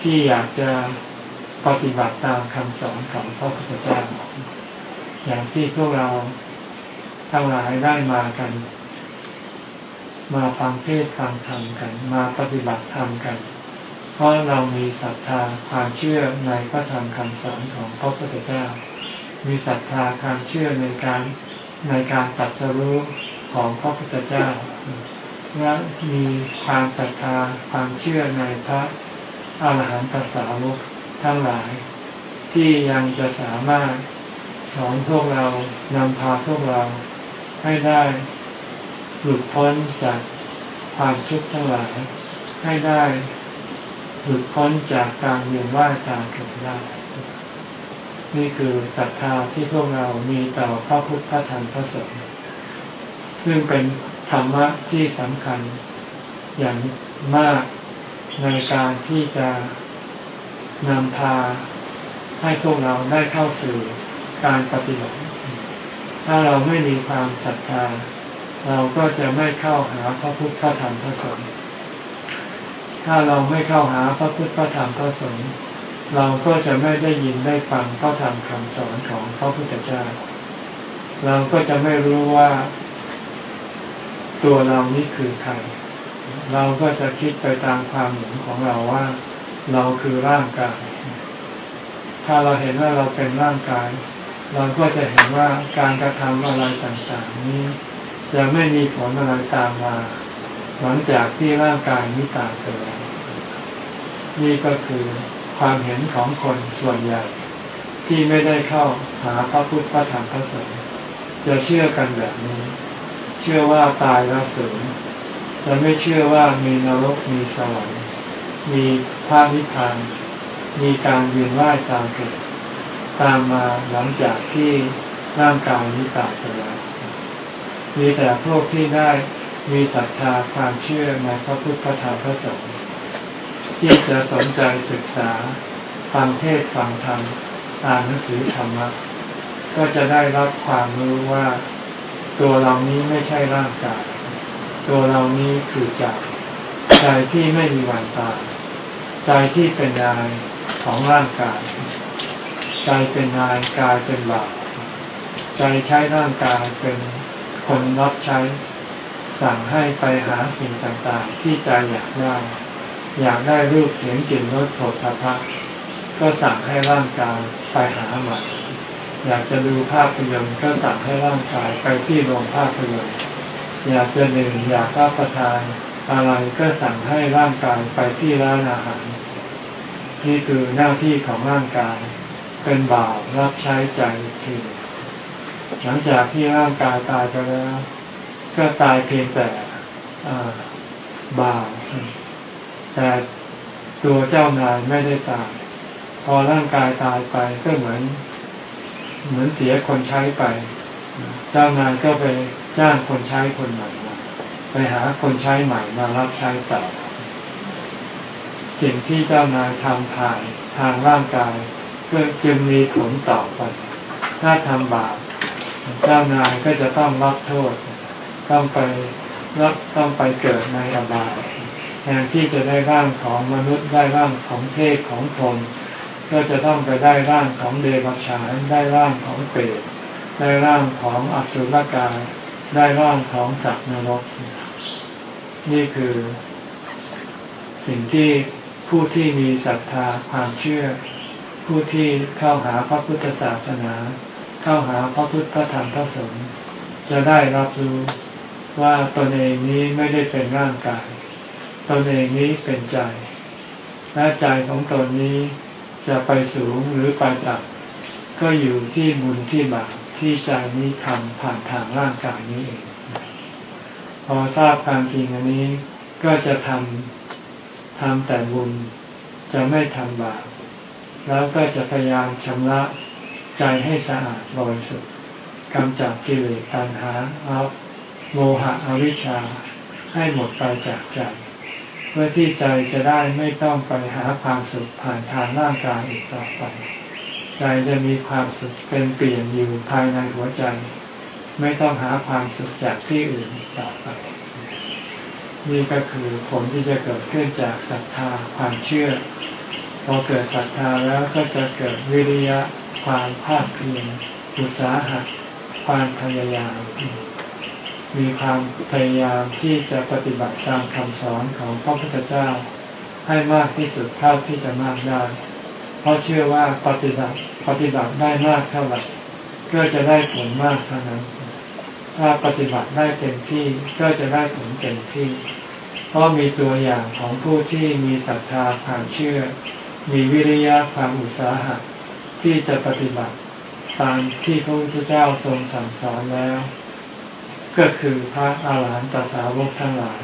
ที่อยากจะปฏิบัติตามคำสอนของพระพุทธเจ้าอย่างที่พวกเราทั้งหลายได้มากัน มาฟังเทศฟังธรรมกัน มาปฏิบัติธรรมกัน ราะเรามีศรัทธาความเชื่อในพระธรรมคำสอนของพระพุทธเจ้า มีศรัทธาความเชื่อในการในการตัดสรู้ของพระพุทธเจ้าและมีความศรัทธาความเชื่อในพระอาหารหันตสาวกทั้งหลาย ที่ยังจะสามารถสอนพวกเรานำพาพวกเราให้ได้หลุดพ้นจากความทุกข์ทั้งหลาย ให้ได้ หลุดพ้นจากการเวียนว่ายตามเกิดได้ นี่คือศรัทธาที่พวกเรามีต่อพระพุทธพระธรรมพระสงฆ์ซึ่งเป็นธรรมะที่สำคัญอย่างมากในการที่จะนำพาให้พวกเราได้เข้าสู่การปฏิบัติ ถ้าเราไม่มีความศรัทธา เราก็จะไม่เข้าหาพระพุทธพระธรรมพระสงฆ์ ถ้าเราไม่เข้าหาพระพุทธพระธรรมพระสงฆ์เราก็จะไม่ได้ยินได้ฟังพระธรรมคำสอนของพระพุทธเจ้า เราก็จะไม่รู้ว่า ตัวเรานี้คือใคร เราก็จะคิดไปตามความเห็นของเราว่า เราคือร่างกาย ถ้าเราเห็นว่าเราเป็นร่างกาย เราก็จะเห็นว่าการกระทำอะไรต่างๆ นี้จะไม่มีผลอะไรตามมา หลังจากที่ร่างกายนี้ตายไปแล้วนี่ก็คือความเห็นของคนส่วนใหญ่ ที่ไม่ได้เข้าหาพระพุทธพระธรรมพระสงฆ์จะเชื่อกันแบบนี้ เชื่อว่าตายแล้วสูญจะไม่เชื่อว่ามีนรกมีสวรรค์มีพระนิพพานมีการเวียนว่ายตามเกิดตามมาหลังจากที่ร่างกายนี้ตายไปแล้วมีแต่พวกที่ได้ มีศรัทธาความเชื่อในพระพุทธพระธรรมพระสงฆ์ที่จะสนใจศึกษาฟังเทศฟังธรรมอ่านหนังสือธรรมะก็จะได้รับความรู้ว่า ตัวเรานี้ไม่ใช่ร่างกาย ตัวเรานี้คือใจใจที่ไม่มีวันตายใจที่เป็นนายของร่างกาย ใจเป็นนายกายเป็นบ่าวใจใช้ร่างกายเป็นคนรับใช้ สั่งให้ไปหาสิ่งต่างๆ ที่ใจอยากได้ อยากได้รูปเสียงกลิ่นรสโผฏฐัพพะก็สั่งให้ร่างกายไปหาหม่อยากจะดูภาพยนตร์ก็สั่งให้ร่างกายไปที่โรงภาพยนตร์อยากจะดื่มอยากรับประทาน อะไรก็สั่งให้ร่างกายไปที่ร้านอาหาร นี่คือหน้าที่ของร่างกาย เป็นบ่าวรับใช้ใจทีหลังจากที่ร่างกายตายไปแล้ว ก็ตายเพียงแต่บาวแต่ตัวเจ้านายไม่ได้ตาย พอร่างกายตายไปก็เหมือน เหมือนเสียคนใช้ไป เจ้านายก็ไปจ้างคนใช้คนใหม่มาไปหาคนใช้ใหม่มารับใช้ต่อสิ่งที่เจ้านายทำผ่านทางร่างกายก็จึงมีผลต่อไปถ้าทำบาปเจ้านายก็จะต้องรับโทษ ต้องไปรับต้องไปเกิดในอบายแทนที่จะได้ร่างของมนุษย์ได้ร่างของเทพของพรหมก็จะต้องไปได้ร่างของเดรัจฉานได้ร่างของเปรตได้ร่างของอสุรกายได้ร่างของสัตว์นรก นี่คือสิ่งที่ผู้ที่มีศรัทธาความเชื่อ ผู้ที่เข้าหาพระพุทธศาสนา เข้าหาพระพุทธธรรมพระสงฆ์จะได้รับรู้ ว่าตนเองนี้ไม่ได้เป็นร่างกาย ตนเองนี้เป็นใจ และใจของตนนี้จะไปสูงหรือไปต่ำก็อยู่ที่บุญที่บาปที่ใจนี้ทำผ่านทางร่างกายนี้เอง พอทราบความจริงอันนี้ก็จะทำทำแต่บุญจะไม่ทำบาปแล้วก็จะพยายามชำระใจให้สะอาดบริสุทธิ์กำจัดกิเลสตัณหาเอา โมหะอวิชชาให้หมดไปจากใจเพื่อที่ใจจะได้ไม่ต้องไปหาความสุขผ่านทางร่างกายอีกต่อไป ใจจะมีความสุขเป็นเปลี่ยนอยู่ภายในหัวใจ ไม่ต้องหาความสุขจากที่อื่นต่อไป นี่ก็คือผลที่จะเกิดขึ้นจากศรัทธาความเชื่อ พอเกิดศรัทธาแล้วก็จะเกิดวิริยะความภาคเพียรอุตสาหะความพยายาม มีความพยายามที่จะปฏิบัติตามคำสอนของพระพุทธเจ้า ให้มากที่สุดเท่าที่จะมากได้ เพราะเชื่อว่าปฏิบัติปฏิบัติได้มากเท่าไหร่ก็จะได้ผลมากเท่านั้น ถ้าปฏิบัติได้เต็มที่ก็จะได้ผลเต็มที่ เพราะมีตัวอย่างของผู้ที่มีศรัทธาความเชื่อ มีวิริยะความอุตสาหะที่จะปฏิบัติตามที่พระพุทธเจ้าทรงสั่งสอนแล้ว ก็คือพระอาหารหันตสาวกทั้งหลาย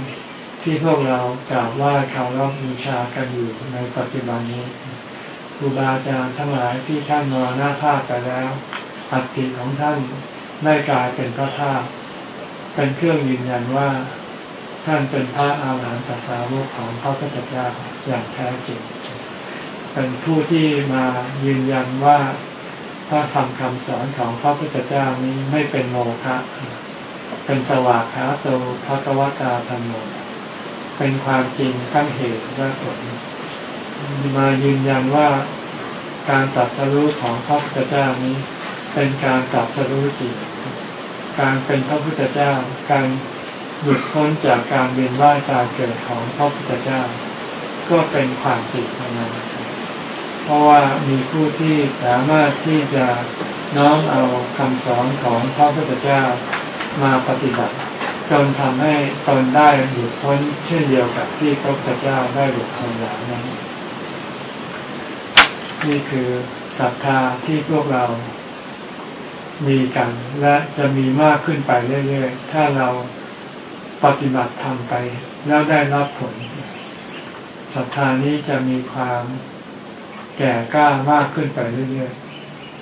ที่พวกเรากราบไหว้เคารพบูชากันอยู่ในปัจจุบันนี้ครูบาอาจารย์ทั้งหลายที่ท่านมรณภาพไปแล้วอัฐิของท่านได้กลายเป็นพระธาตุเป็นเครื่องยืนยันว่าท่านเป็นพระอาหารหันตสาวกของพระพุทธเจ้าอย่างแท้จริง เป็นผู้ที่มายืนยันว่าพระธรรมคำสอนของพระพุทธเจ้านี้ไม่เป็นโมฆะ เป็นสวากขาโตภะกวตาธรรมโมเป็นความจริงขั้นเหตุและผลมายืนยันว่าการตัดสรู้ของพระพุทธเจ้านี้ เป็นการตัดสรู้จริงการเป็นพระพุทธเจ้า การหลุดพ้นจากการเวียนว่ายตายเกิดของพระพุทธเจ้า ก็เป็นความจริงนั้นเพราะว่ามีผู้ที่สามารถที่จะน้อมเอาคำสอนของพระพุทธเจ้า มาปฏิบัติจนทำให้ตนได้หลุดพ้นเช่นเดียวกับที่พระพุทธเจ้าได้หลุดพ้นแล้วนั้น นี่คือศรัทธาที่พวกเรามีกันและจะมีมากขึ้นไปเรื่อยๆ ถ้าเราปฏิบัติทำไป แล้วได้รับผลศรัทธานี้จะมีความแก่กล้ามากขึ้นไปเรื่อยๆ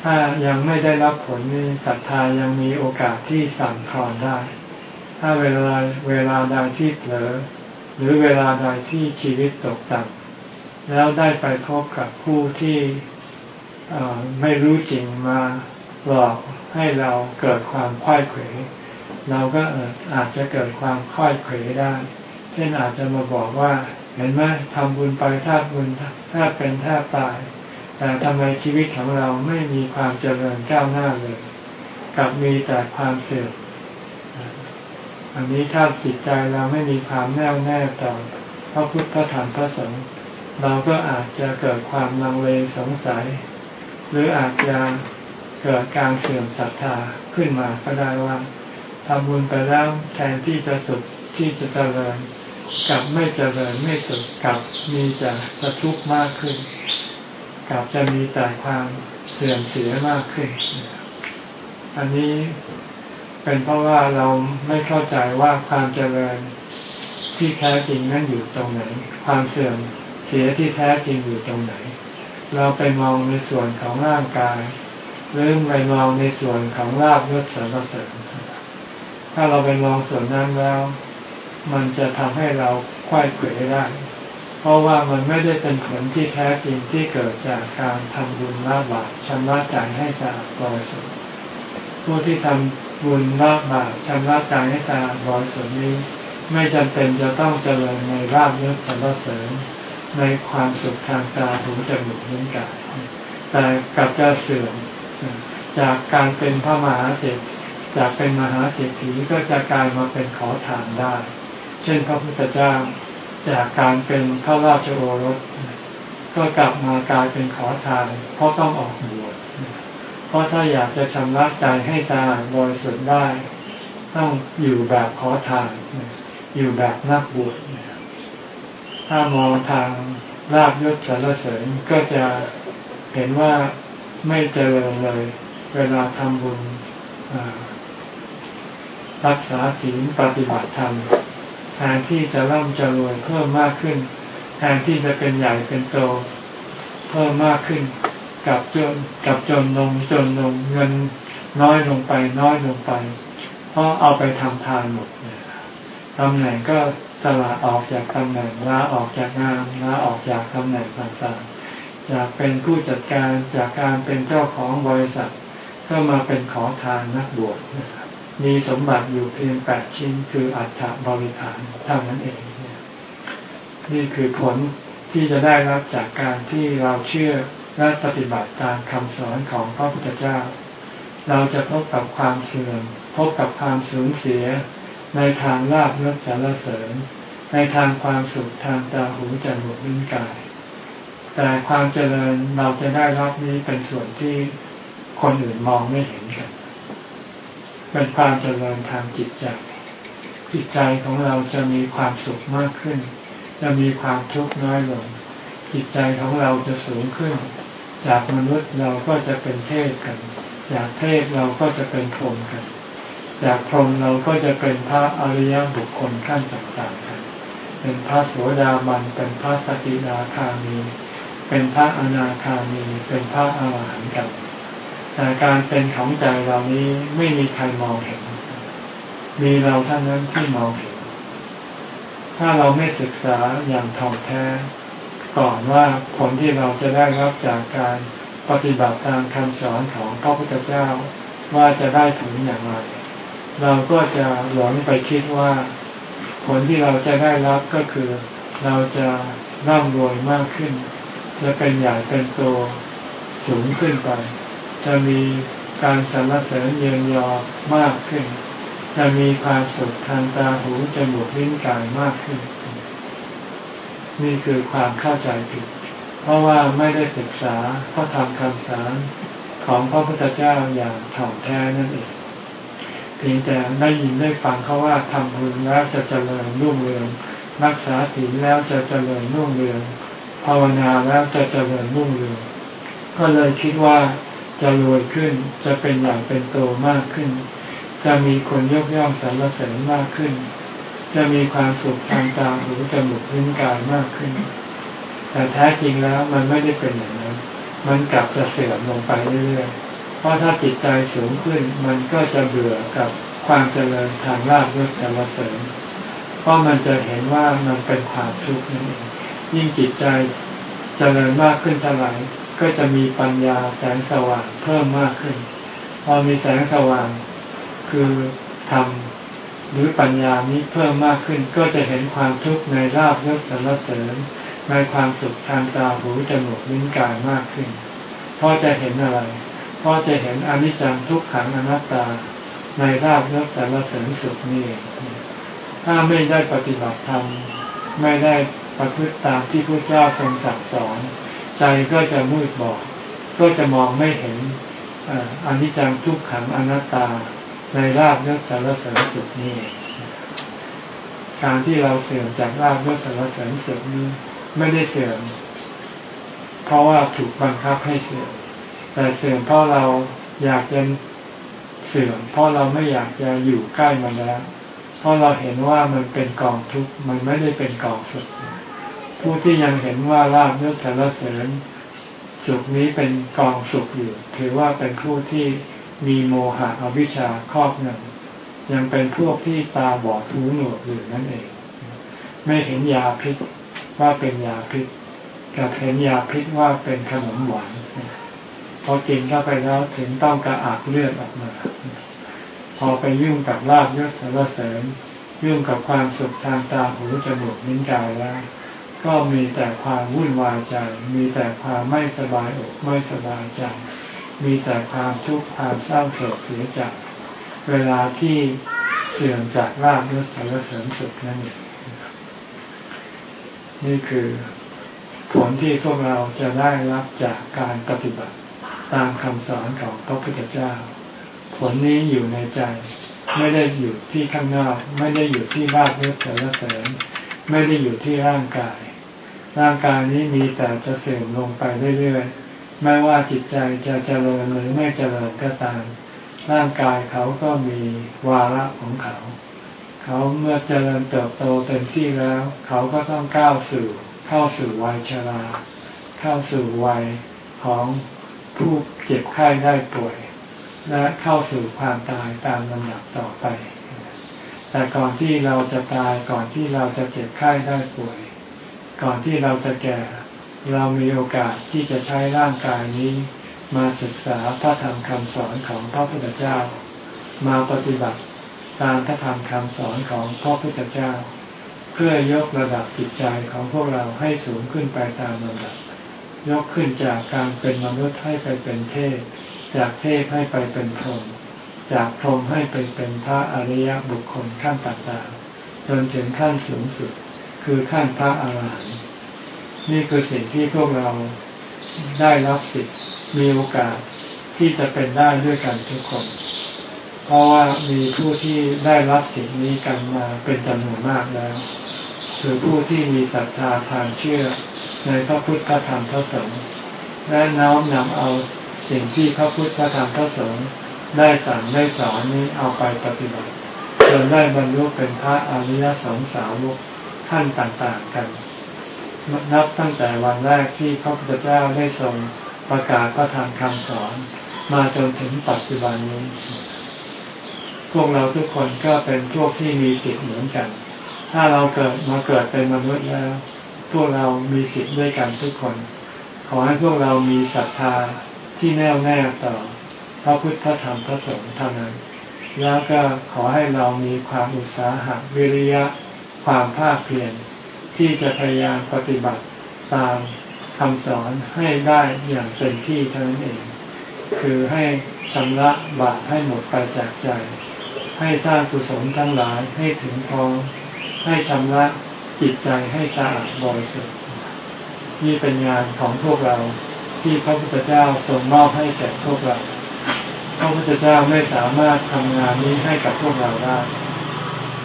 ถ้ายังไม่ได้รับผลนี่ศรัทธายังมีโอกาสที่สั่นคลอนได้ ถ้าเวลาเวลาใดที่เผลอหรือเวลาใดที่ชีวิตตกต่ำแล้วได้ไปพบกับผู้ที่ไม่รู้จริงมาหลอกให้เราเกิดความค่อยเขวเราก็อาจจะเกิดความค่อยเขวได้ เช่นอาจจะมาบอกว่า เห็นไหมทำบุญไปแทบบุญแทบเป็นแทบตาย แต่ทำไมชีวิตของเราไม่มีความเจริญก้าวหน้าเลยกลับมีแต่ความเสื่อมอันนี้ถ้าจิตใจเราไม่มีความแน่วแน่ต่อพระพุทธพระธรรมพระสงฆ์เราก็อาจจะเกิดความลังเลสงสัย หรืออาจจะเกิดการเสื่อมศรัทธาขึ้นมาก็ได้ว่าทำบุญไปแล้วแทนที่จะสุดที่จะเจริญกับไม่เจริญไม่สุดกับมีแต่จะทุกข์มากขึ้น กับจะมีแต่ความเสื่อมเสียมากขึ้น อันนี้เป็นเพราะว่าเราไม่เข้าใจว่าความเจริญที่แท้จริงนั่นอยู่ตรงไหน ความเสื่อมเสียที่แท้จริงอยู่ตรงไหน เราไปมองในส่วนของร่างกาย หรือไปมองในส่วนของลาบยศสรรเสริญถ้าเราไปมองส่วนนั้นแล้ว มันจะทำให้เราควายเขวได้ เพราะว่ามันไม่ได้เป็นผลที่แท้จริงที่เกิดจากการทำบุญละบาปชำระใจให้สะอาดบริสุทธิ์ผู้ที่ทำบุญละบาปชำระใจให้สะอาดบริสุทธิ์นี้ ไม่จำเป็นจะต้องเจริญในราบยศสรรเสริญในความสุขทางตาหูจมูกนิ้วกายแต่กลับจะเสื่อมจากการเป็นพระมหาเศรษฐจากเป็นมหาเศรษฐีก็จะกลายมาเป็นขอทานได้ เช่นพระพุทธเจ้า จากการเป็นพระราชโอรส ก็กลับมากลายเป็นขอทานเพราะต้องออกบวชเพราะถ้าอยากจะชำระใจให้ตาบริสุทธิ์ได้ ต้องอยู่แบบขอทาน อยู่แบบนักบวชถ้ามองทางราบยศสารเสริญก็จะเห็นว่าไม่เจริญเลย เวลาทำบุญรักษาศีลปฏิบัติธรรม แทนที่จะร่ำจะรวยเพิ่มมากขึ้น แทนที่จะเป็นใหญ่เป็นโต เพิ่มมากขึ้น กับจนกับจนลงจนลงเงินน้อยลงไปน้อยลงไป เพราะเอาไปทำทานหมดตำแหน่งก็สละออกจากตำแหน่งลาออกจากงานลาออกจากตำแหน่งต่างๆจากเป็นผู้จัดการจากการเป็นเจ้าของบริษัท ก็มาเป็นขอทานนักบวชนะครับ มีสมบัติอยู่เพียงแปดชิ้นคืออัฐบริฐานเท่านั้นเอง นี่คือผลที่จะได้รับจากการที่เราเชื่อและปฏิบัติตามคำสอนของพระพุทธเจ้า เราจะพบกับความเสื่อมพบกับความสูญเสีย ในทางลาบยศสารเสริญ ในทางความสุขทางตาหูจมูกลิ้นกาย แต่ความเจริญเราจะได้รับนี้เป็นส่วนที่คนอื่นมองไม่เห็นกัน เป็นความเจริญทางจิตใจ จิตใจของเราจะมีความสุขมากขึ้น จะมีความทุกข์น้อยลง จิตใจของเราจะสูงขึ้น จากมนุษย์เราก็จะเป็นเทพกัน จากเทพเราก็จะเป็นพรหมกัน จากพรหมเราก็จะเป็นพระอริยบุคคลขั้นต่างๆกัน เป็นพระโสดาบัน เป็นพระสกิทาคามี เป็นพระอนาคามี เป็นพระอาหารหันต์กัน แต่การเป็นของใจเรานี้ไม่มีใครมองเห็น มีเราเท่านั้นที่มองเห็น ถ้าเราไม่ศึกษาอย่างถ่องแท้ ก่อนว่าผลที่เราจะได้รับจากการปฏิบัติตามคำสอนของพระพุทธเจ้าว่าจะได้ผลอย่างไร เราก็จะหลงไปคิดว่า ผลที่เราจะได้รับก็คือ เราจะร่ำรวยมากขึ้น จะเป็นใหญ่เป็นโตสูงขึ้นไป จะมีการสรรเสริญเยินยอมากขึ้น จะมีความสุขทางตาหูจมูกลิ้นกายมากขึ้น นี่คือความเข้าใจผิด เพราะว่าไม่ได้ศึกษาพระธรรมคำสอนของพระพุทธเจ้าอย่างถ่องแท้นั่นเองเพียงแต่ได้ยินได้ฟังเขาว่าทำบุญแล้วจะเจริญรุ่งเรืองรักษาศีลแล้วจะเจริญรุ่งเรืองภาวนาแล้วจะเจริญรุ่งเรืองก็เลยคิดว่า จะรวยขึ้น จะเป็นอย่างเป็นโตมากขึ้น จะมีคนยกย่องสรรเสริญมากขึ้น จะมีความสุขทางตาหูจมูกลิ้นกายมากขึ้น แต่แท้จริงแล้วมันไม่ได้เป็นอย่างนั้น มันกลับจะเสื่อมลงไปเรื่อยๆ เพราะถ้าจิตใจสูงขึ้น มันก็จะเบื่อกับความเจริญทางลาภยศสรรเสริญ เพราะมันจะเห็นว่ามันเป็นความทุกข์นั่นเองยิ่งจิตใจเจริญมากขึ้นเท่าไหร่ ก็จะมีปัญญาแสงสว่างเพิ่มมากขึ้น พอมีแสงสว่างคือธรรมหรือปัญญานี้เพิ่มมากขึ้น ก็จะเห็นความทุกข์ในราบยศสรรเสริญในความสุขทางตาหูจมูกลิ้นกายมากขึ้น เพราะจะเห็นอะไร เพราะจะเห็นอนิจจังทุกขังอนัตตาในราบยศสรรเสริญสุขนี่ถ้าไม่ได้ปฏิบัติธรรมไม่ได้ประพฤติตามที่พระเจ้าทรงสั่งสอน ใจก็จะมืดบอดก็จะมองไม่เห็นอนิจจังทุกขังอนัตตาในราบยศสารเสริญสุขนี้การที่เราเสื่อมจากราบยศสารเสริญสุขนี้ไม่ได้เสื่อม เพราะว่าถูกบังคับให้เสื่อมแต่เสื่อมเพราะเราอยากจะเสื่อม เพราะเราไม่อยากจะอยู่ใกล้มันแล้ว เพราะเราเห็นว่ามันเป็นกองทุกข์มันไม่ได้เป็นกองสุข ผู้ที่ยังเห็นว่าลาบยศสารเสริญสุขนี้เป็นกองสุขอยู่ ถือว่าเป็นผู้ที่มีโมหะอวิชชาครอบงำยังเป็นพวกที่ตาบอดหูหนวกอยู่นั่นเอง ไม่เห็นยาพิษว่าเป็นยาพิษกับเห็นยาพิษว่าเป็นขนมหวานพอกินเข้าไปแล้วถึงต้องกระอักเลือดออกมา พอไปยุ่งกับลาบยศสารเสริญ ยุ่งกับความสุขทางตาหูจมูกนิ้นกายแล้ว ก็มีแต่ความวุ่นวายใจ มีแต่ความไม่สบายอกไม่สบายใจ มีแต่ความทุกข์ความเศร้าโศกเสียใจเวลาที่เสื่อมจากลาบยศสารเสริญสุขนั่นเองนี่คือผลที่พวกเราจะได้รับจากการปฏิบัติตามคำสอนของพระพุทธเจ้า ผลนี้อยู่ในใจ ไม่ได้อยู่ที่ข้างนอก ไม่ได้อยู่ที่ลาบยศสารเสริญไม่ได้อยู่ที่ร่างกาย ร่างกายนี้มีแต่จะเสื่อมลงไปเรื่อยๆไม่ว่าจิตใจจะเจริญหรือไม่เจริญก็ตาม ร่างกายเขาก็มีวาระของเขา เขาเมื่อเจริญเติบโตเต็มที่แล้ว เขาก็ต้องก้าวสู่เข้าสู่วัยชรา เข้าสู่วัยของผู้เจ็บไข้ได้ป่วย และเข้าสู่ความตายตามลำดับต่อไป แต่ก่อนที่เราจะตายก่อนที่เราจะเจ็บไข้ได้ป่วย ก่อนที่เราจะแก่ เรามีโอกาสที่จะใช้ร่างกายนี้ มาศึกษาพระธรรมคำสอนของพระพุทธเจ้า มาปฏิบัติตามพระธรรมคำสอนของพระพุทธเจ้า เพื่อยกระดับจิตใจของพวกเราให้สูงขึ้นไปตามลำดับยกขึ้นจากการเป็นมนุษย์ให้ไปเป็นเทพ จากเทพให้ไปเป็นพรหมจากพรหมให้ไปเป็นพระอริยบุคคลขั้นต่างๆจนถึงขั้นสูงสุด คือขั้นพระอาหารหันต์นี่คือสิ่งที่พวกเราได้รับสิทธิ์มีโอกาสที่จะเป็นได้ด้วยกันทุกคน เพราะว่ามีผู้ที่ได้รับสิ่งนี้กันมาเป็นจำนวนมากแล้ว คือผู้ที่มีศรัทธาทางเชื่อในพระพุทธพระธรรมพระสงฆ์และน้อมนำเอาสิ่งที่พระพุทธพระธรรมพระสงฆ์ได้สั่งได้สอนนี้เอาไปปฏิบัติจนได้บรรลุเป็นพระอริยสงสาวก ขั้นต่างๆกัน นับตั้งแต่วันแรกที่พระพุทธเจ้าได้ทรงประกาศพระธรรมคำสอน มาจนถึงปัจจุบันนี้ พวกเราทุกคนก็เป็นพวกที่มีสิทธิ์เหมือนกัน ถ้าเราเกิดมาเกิดเป็นมนุษย์แล้ว พวกเรามีสิทธิ์ด้วยกันทุกคน ขอให้พวกเรามีศรัทธาที่แน่วแน่ต่อพระพุทธธรรมพระสงฆ์เท่านั้น แล้วก็ขอให้เรามีความอุตสาหะวิริยะ ความภาคเพียรที่จะพยายามปฏิบัติตามคำสอนให้ได้อย่างเต็มที่เท่านั้นเอง คือให้ชำระบาปให้หมดไปจากใจ ให้สร้างกุศลทั้งหลายให้ถึงพร้อมให้ชำระจิตใจให้สะอาดบริสุทธิ์นี่เป็นงานของพวกเราที่พระพุทธเจ้าทรงมอบให้แก่พวกเราพระพุทธเจ้าไม่สามารถทำงานนี้ให้กับพวกเราได้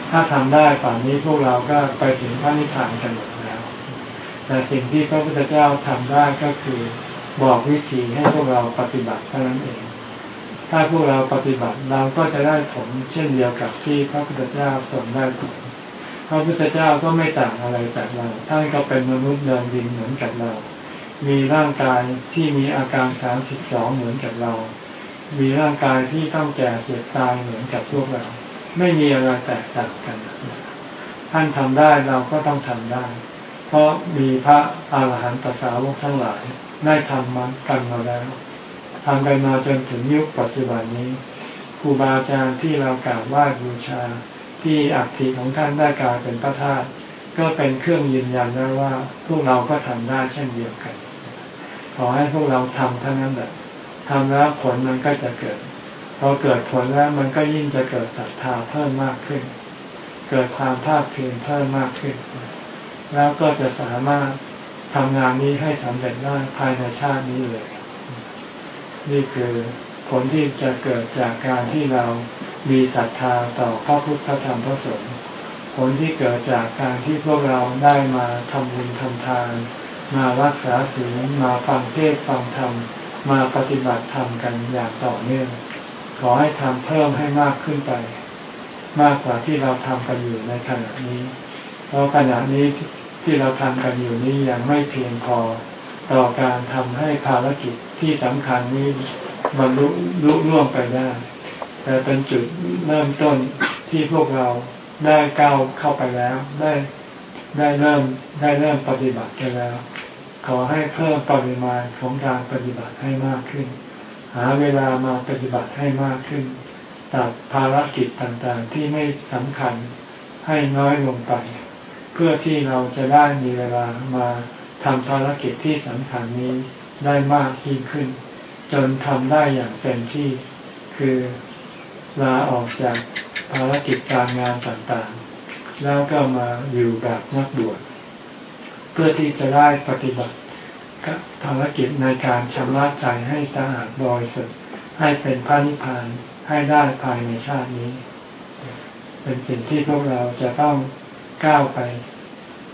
ถ้าทำได้ป่านนี้พวกเราก็ไปถึงพระนิพพานกันหมดแล้ว แต่สิ่งที่พระพุทธเจ้าทำได้ก็คือบอกวิธีให้พวกเราปฏิบัติเท่านั้นเอง ถ้าพวกเราปฏิบัติเราก็จะได้ผลเช่นเดียวกับที่พระพุทธเจ้าทรงได้ผลพระพุทธเจ้าก็ไม่ต่างอะไรจากเรา ท่านก็เป็นมนุษย์เดินดินเหมือนกับเรา มีร่างกายที่มีอาการสามสิบสองเหมือนกับเรา มีร่างกายที่ต้องแก่เจ็บตายเหมือนกับพวกเรา ไม่มีอะไรแตกต่างกัน ท่านทำได้เราก็ต้องทำได้ เพราะมีพระอาหารหันตสาวกทั้งหลายได้ทำมากันมาแล้วทำกันมาจนถึงยุคปัจจุบันนี้ครูบาอาจารย์ที่เรากราบไหว้บูชาที่อัฐิของท่านได้กลายเป็นพระธาตุก็เป็นเครื่องยืนยันนะว่า พวกเราก็ทำได้เช่นเดียวกัน ขอให้พวกเราทำเท่านั้นแหละทำแล้วผลมันก็จะเกิด พอเกิดผลแล้วมันก็ยิ่งจะเกิดศรัทธาเพิ่มมากขึ้น เกิดความภาคเพียรเพิ่มมากขึ้น แล้วก็จะสามารถทำงานนี้ให้สำเร็จได้ภายในชาตินี้เลย นี่คือผลที่จะเกิดจากการที่เรามีศรัทธาต่อพระพุทธธรรมพระสงฆ์ผลที่เกิดจากการที่พวกเราได้มาทำบุญทำทาน มารักษาศีลมาฟังเทศฟังธรรม มาปฏิบัติธรรมกันอย่างต่อเนื่อง ขอให้ทำเพิ่มให้มากขึ้นไป มากกว่าที่เราทำกันอยู่ในขณะนี้ เพราะขณะนี้ที่เราทำกันอยู่นี้ยังไม่เพียงพอต่อการทำให้ภารกิจที่สำคัญนี้บรรลุลุล่วงไปได้ แต่เป็นจุดเริ่มต้นที่พวกเราได้ก้าวเข้าไปแล้ว ได้ได้เริ่มได้เริ่มปฏิบัติกันแล้ว ขอให้เพิ่มปริมาณของการปฏิบัติให้มากขึ้น หาเวลามาปฏิบัติให้มากขึ้น ตัดภารกิจต่างๆ ที่ไม่สำคัญให้น้อยลงไป เพื่อที่เราจะได้มีเวลามาทำภารกิจที่สำคัญนี้ได้มากยิ่งขึ้น จนทำได้อย่างเต็มที่ คือลาออกจากภารกิจการงานต่างๆ แล้วก็มาอยู่แบบนักบวชเพื่อที่จะได้ปฏิบัติ ภารกิจในการชำระใจให้สะอาดบริสุทธิ์ให้เป็นพระนิพพานให้ได้ภายในชาตินี้ เป็นสิ่งที่พวกเราจะต้องก้าวไป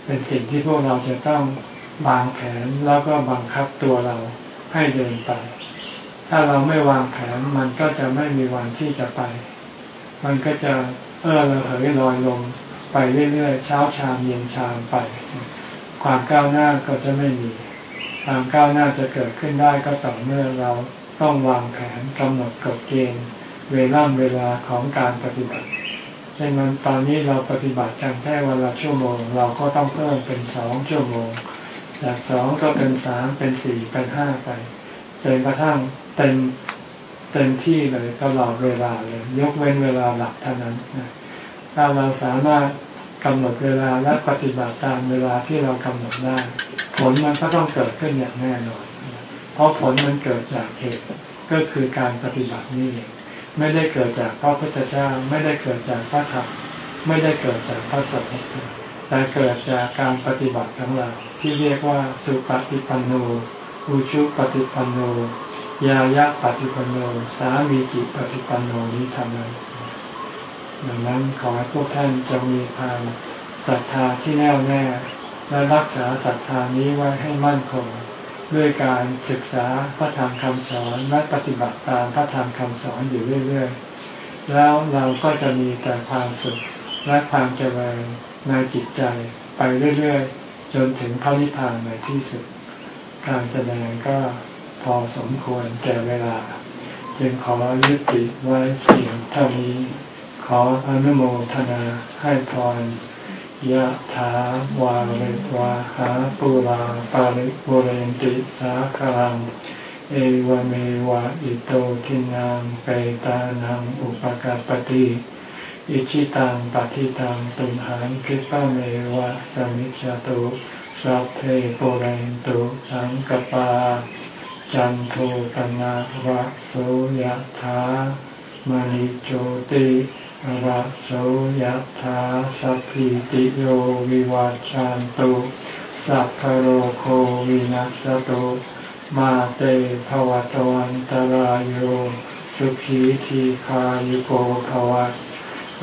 เป็นสิ่งที่พวกเราจะต้องวางแผนแล้วก็บังคับตัวเราให้เดินไป ถ้าเราไม่วางแผนมันก็จะไม่มีวันที่จะไป มันก็จะเออเราเหยลอยลงไปเรื่อยๆเช้าชามเย็นชามไป ความก้าวหน้าก็จะไม่มี ความก้าวหน้าจะเกิดขึ้นได้ก็ต่อเมื่อเราต้องวางแผนกำหนดกฎเกณฑ์เวลาเวลาของการปฏิบัติเช่นนั้นตอนนี้เราปฏิบัติกันแค่วันละชั่วโมง เราก็ต้องเพิ่มเป็นสองชั่วโมง จากสองก็เป็นสามเป็นสี่เป็นห้าไปจนกระทั่งเต็มเต็มที่เลยตลอดเวลาเลย ยกเว้นเวลาหลับเท่านั้นถ้าเราสามารถ กำหนดเวลาและปฏิบัติตามเวลาที่เรากำหนดได้ ผลมันก็ต้องเกิดขึ้นอย่างแน่นอน เพราะผลมันเกิดจากเหตุก็คือการปฏิบัตินี่เองไม่ได้เกิดจากพระพุทธเจ้าไม่ได้เกิดจากพระธรรมไม่ได้เกิดจากพระสงฆ์แต่เกิดจากการปฏิบัติของเราที่เรียกว่าสุปฏิปันโนอุชุปฏิปันโนยายะปฏิปันโน สามีจิตปฏิปันโนนี้ทำไม ดังนั้นขอให้พวกท่านจะมีความศรัทธาที่แน่วแน่และรักษาศรัทธานี้ไว้ให้มั่นคง ด้วยการศึกษาพระธรรมคำสอนและปฏิบัติตามพระธรรมคำสอนอยู่เรื่อยๆ แล้วเราก็จะมีแต่ความสุขและความเจริญในจิตใจไปเรื่อยๆ จนถึงพระนิพพานในที่สุด การแสดงก็พอสมควรแก่เวลา จึงขอยุติไว้เพียงเท่านี้ ขออนุโมทนาให้พรยะถาวาริวาหาปุราปาริบุเรนติสาคลัง เอวเมวะอิโตทินังเปตานังอุปการปติอิชิตังปฏิตังตุมหังคิปะเมวะสมิจจตุสัพเพปุเรนตุสังกปา จันโทปนะระโสยธามณิโจติ ระโสยธาสัพพิติโยวิวัจจันตุสัพพโรโควินัสตุมาเตภวตวันตารโยสุขีทีขายุโกภวะ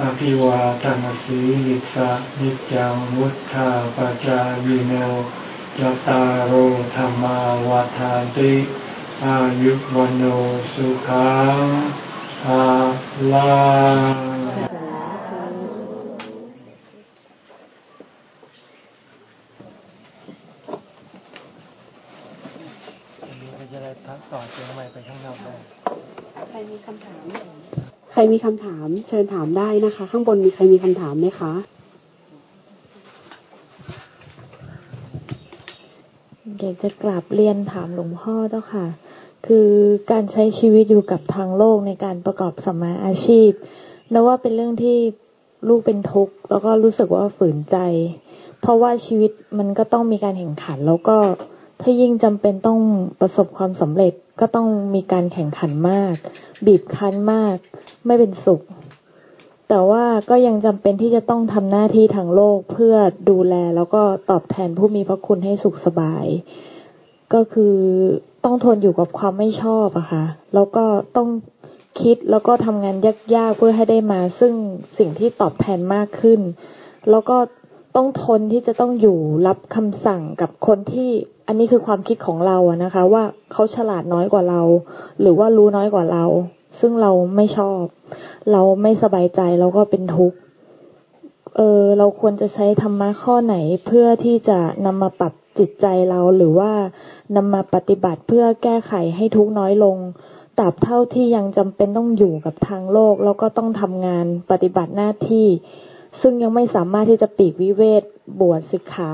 อภิวาทนสีลิสะนิจังมุทธาปจายโนจตาโหธรรมาวาทานติอายุวันโอสุขังภาลาจะได้พักต่อเสียงใหม่ไปข้างนอกได้ใครมีคำถาม ใครมีคำถาม เชิญถามได้นะคะ ข้างบนมีใครมีคำถามไหมคะเดี๋ยวจะกลับเรียนถามหลวงพ่อเจ้าค่ะ คือการใช้ชีวิตอยู่กับทางโลกในการประกอบสมาอาชีพนว่าเป็นเรื่องที่ลูกเป็นทุกข์แล้วก็รู้สึกว่าฝืนใจ เพราะว่าชีวิตมันก็ต้องมีการแข่งขัน แล้วก็ถ้ายิ่งจำเป็นต้องประสบความสำเร็จก็ต้องมีการแข่งขันมาก บีบคั้นมาก ไม่เป็นสุข แต่ว่าก็ยังจำเป็นที่จะต้องทำหน้าที่ทางโลกเพื่อดูแลแล้วก็ตอบแทนผู้มีพระคุณให้สุขสบาย ก็คือต้องทนอยู่กับความไม่ชอบอะค่ะ แล้วก็ต้องคิดแล้วก็ทำงานยากๆเพื่อให้ได้มา ซึ่งสิ่งที่ตอบแทนมากขึ้น แล้วก็ต้องทนที่จะต้องอยู่รับคำสั่งกับคนที่อันนี้คือความคิดของเราอะนะคะ ว่าเขาฉลาดน้อยกว่าเรา หรือว่ารู้น้อยกว่าเรา ซึ่งเราไม่ชอบ เราไม่สบายใจเราก็เป็นทุกข์เออเราควรจะใช้ธรรมะข้อไหนเพื่อที่จะนำมาปรับจิตใจเราหรือว่านำมาปฏิบัติเพื่อแก้ไขให้ทุกน้อยลงตราบเท่าที่ยังจำเป็นต้องอยู่กับทางโลก แล้วก็ต้องทำงานปฏิบัติหน้าที่ ซึ่งยังไม่สามารถที่จะปีกวิเวกบวชศึกขา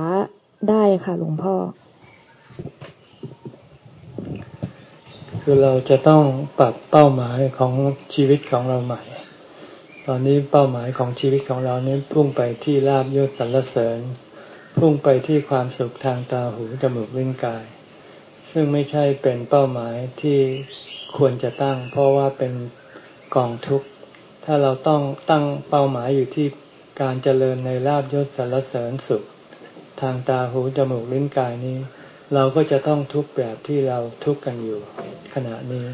ได้ค่ะหลวงพ่อ คือเราจะต้องปรับเป้าหมายของชีวิตของเราใหม่ ตอนนี้เป้าหมายของชีวิตของเราเน้พุ่งไปที่ลาบยศสรรเสริญ พุ่งไปที่ความสุขทางตาหูจมูกลิ้นกาย ซึ่งไม่ใช่เป็นเป้าหมายที่ควรจะตั้ง เพราะว่าเป็นกองทุกข์ ถ้าเราต้องตั้งเป้าหมายอยู่ที่การเจริญในลาบยศสรรเสริญสุข ทางตาหูจมูกลิ้นกายนี้ เราก็จะต้องทุกข์แบบที่เราทุกข์กันอยู่ขณะนี้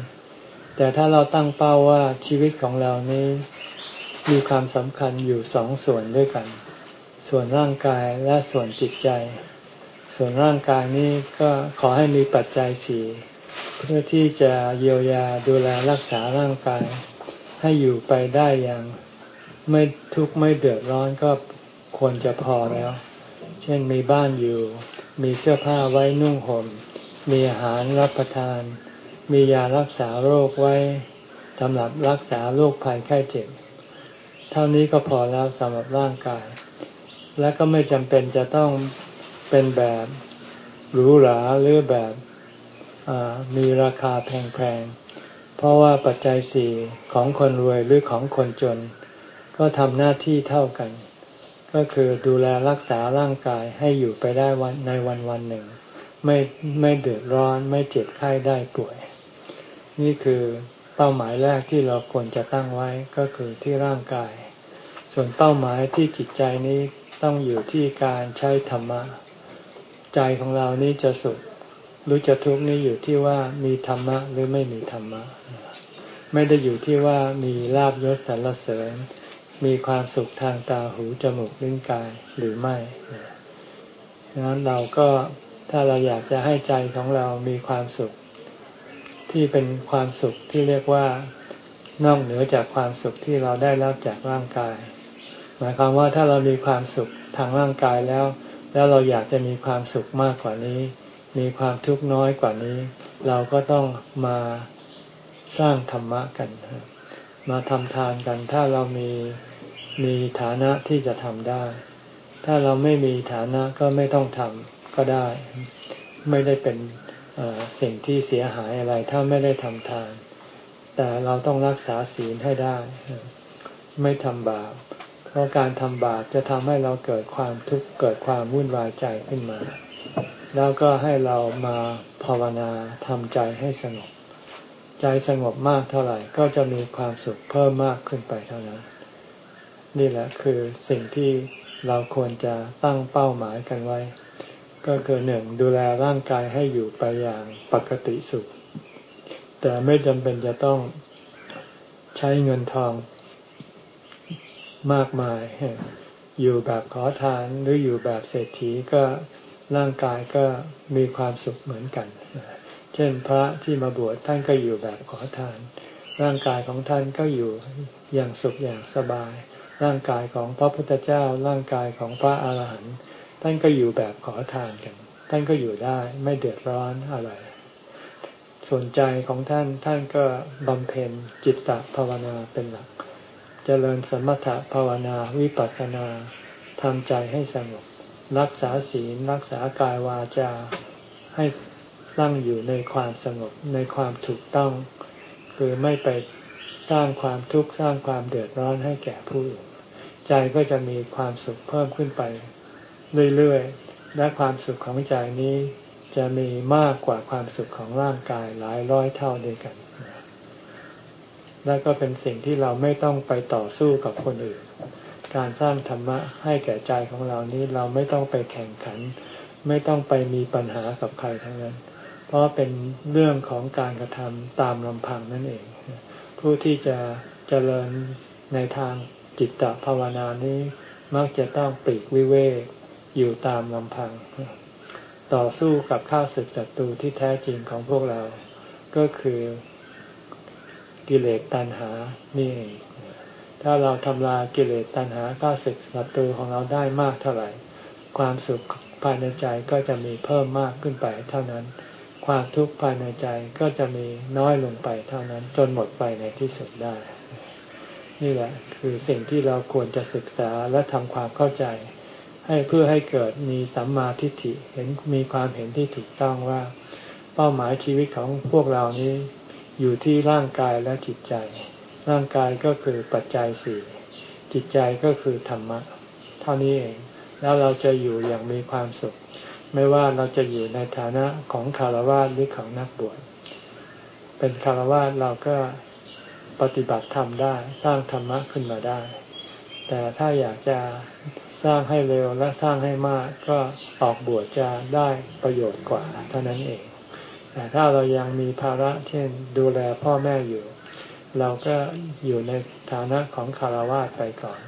แต่ถ้าเราตั้งเป้าว่าชีวิตของเรานี้มีความสำคัญอยู่สองส่วนด้วยกัน ส่วนร่างกายและส่วนจิตใจ ส่วนร่างกายนี้ก็ขอให้มีปัจจัยสี่เพื่อที่จะเยียวยาดูแลรักษาร่างกาย ให้อยู่ไปได้อย่างไม่ทุกข์ไม่เดือดร้อนก็ควรจะพอแล้ว เช่นมีบ้านอยู่ มีเสื้อผ้าไว้นุ่งหม่ม มีอาหารรับประทาน มียารักษาโรคไว้สำหรับรักษาโรคภัยไข้เจ็บ เท่านี้ก็พอแล้วสำหรับร่างกาย และก็ไม่จำเป็นจะต้องเป็นแบบหรูหราหรือแบบมีราคาแพงๆ เพราะว่าปัจจัยสี่ของคนรวยหรือของคนจน ก็ทำหน้าที่เท่ากัน ก็คือดูแลรักษาร่างกายให้อยู่ไปได้วันในวันวันหนึ่ง ไม่ไม่เดือดร้อนไม่เจ็บไข้ได้ป่วย นี่คือเป้าหมายแรกที่เราควรจะตั้งไว้ก็คือที่ร่างกาย ส่วนเป้าหมายที่จิตใจนี้ต้องอยู่ที่การใช้ธรรมะ ใจของเรานี้จะสุขหรือจะทุกข์นี่อยู่ที่ว่ามีธรรมะหรือไม่มีธรรมะ ไม่ได้อยู่ที่ว่ามีลาบยศสรรเสริญ มีความสุขทางตาหูจมูกลิ้นกายหรือไม่ดังนั้นเราก็ถ้าเราอยากจะให้ใจของเรามีความสุข ที่เป็นความสุขที่เรียกว่านอกเหนือจากความสุขที่เราได้รับจากร่างกาย หมายความว่าถ้าเรามีความสุขทางร่างกายแล้ว แล้วเราอยากจะมีความสุขมากกว่านี้ มีความทุกข์น้อยกว่านี้ เราก็ต้องมาสร้างธรรมะกัน มาทำทานกันถ้าเรามี มีฐานะที่จะทำได้ ถ้าเราไม่มีฐานะก็ไม่ต้องทำก็ได้ ไม่ได้เป็นสิ่งที่เสียหายอะไร ถ้าไม่ได้ทำทาน แต่เราต้องรักษาศีลให้ได้ ไม่ทำบาป เพราะการทำบาปจะทำให้เราเกิดความทุกข์เกิดความวุ่นวายใจขึ้นมา แล้วก็ให้เรามาภาวนาทำใจให้สงบ ใจสงบมากเท่าไหร่ ก็จะมีความสุขเพิ่มมากขึ้นไปเท่านั้น นี่แหละคือสิ่งที่เราควรจะตั้งเป้าหมายกันไว้ ก็คือหนึ่งดูแลร่างกายให้อยู่ไปอย่างปกติสุข แต่ไม่จำเป็นจะต้องใช้เงินทองมากมาย อยู่แบบขอทานหรืออยู่แบบเศรษฐีก็ร่างกายก็มีความสุขเหมือนกัน เช่นพระที่มาบวชท่านก็อยู่แบบขอทาน ร่างกายของท่านก็อยู่อย่างสุขอย่างสบาย ร่างกายของพระพุทธเจ้า ร่างกายของพระอาหารหันต์ท่านก็อยู่แบบขอทานกัน ท่านก็อยู่ได้ไม่เดือดร้อนอะไร ส่วนใจของท่านท่านก็บำเพ็ญจิตตภาวนาเป็นหลักเจริญสมถภาวนาวิปัสสนาทำใจให้สงบ รักษาศีลรักษากายวาจาให้ตั้งอยู่ในความสงบในความถูกต้อง คือไม่ไปสร้างความทุกข์สร้างความเดือดร้อนให้แก่ผู้อื่น ใจก็จะมีความสุขเพิ่มขึ้นไป เรื่อยๆ และความสุขของใจนี้จะมีมากกว่าความสุขของร่างกายหลายร้อยเท่าด้วยกัน และก็เป็นสิ่งที่เราไม่ต้องไปต่อสู้กับคนอื่น การสร้างธรรมะให้แก่ใจของเรานี้เราไม่ต้องไปแข่งขัน ไม่ต้องไปมีปัญหากับใครทั้งนั้น เพราะเป็นเรื่องของการกระทำตามลำพังนั่นเอง ผู้ที่จะจะเจริญในทาง จิตตภาวนานี้มักจะต้องปลีกวิเวกอยู่ตามลำพัง ต่อสู้กับข้าศึกศัตรูที่แท้จริงของพวกเรา ก็คือกิเลสตัณหานี่ ถ้าเราทำลายกิเลสตัณหาข้าศึกศัตรูของเราได้มากเท่าไหร่ ความสุขภายในใจก็จะมีเพิ่มมากขึ้นไปเท่านั้น ความทุกข์ภายในใจก็จะมีน้อยลงไปเท่านั้นจนหมดไปในที่สุดได้ นี่แหละ คือสิ่งที่เราควรจะศึกษาและทำความเข้าใจ ให้เพื่อให้เกิดมีสัมมาทิฏฐิเห็นมีความเห็นที่ถูกต้องว่า เป้าหมายชีวิตของพวกเรานี้ อยู่ที่ร่างกายและจิตใจ ร่างกายก็คือปัจจัยสี่จิตใจก็คือธรรมะ เท่านี้เองแล้วเราจะอยู่อย่างมีความสุข ไม่ว่าเราจะอยู่ในฐานะของคารวะหรือของนักบวชเป็นคารวะเราก็ ปฏิบัติธรรมได้ สร้างธรรมะขึ้นมาได้ แต่ถ้าอยากจะสร้างให้เร็วและสร้างให้มากก็ออกบวชจะได้ประโยชน์กว่าเท่านั้นเอง แต่ถ้าเรายังมีภาระเช่น ดูแลพ่อแม่อยู่ เราก็อยู่ในฐานะของคารวะไปก่อน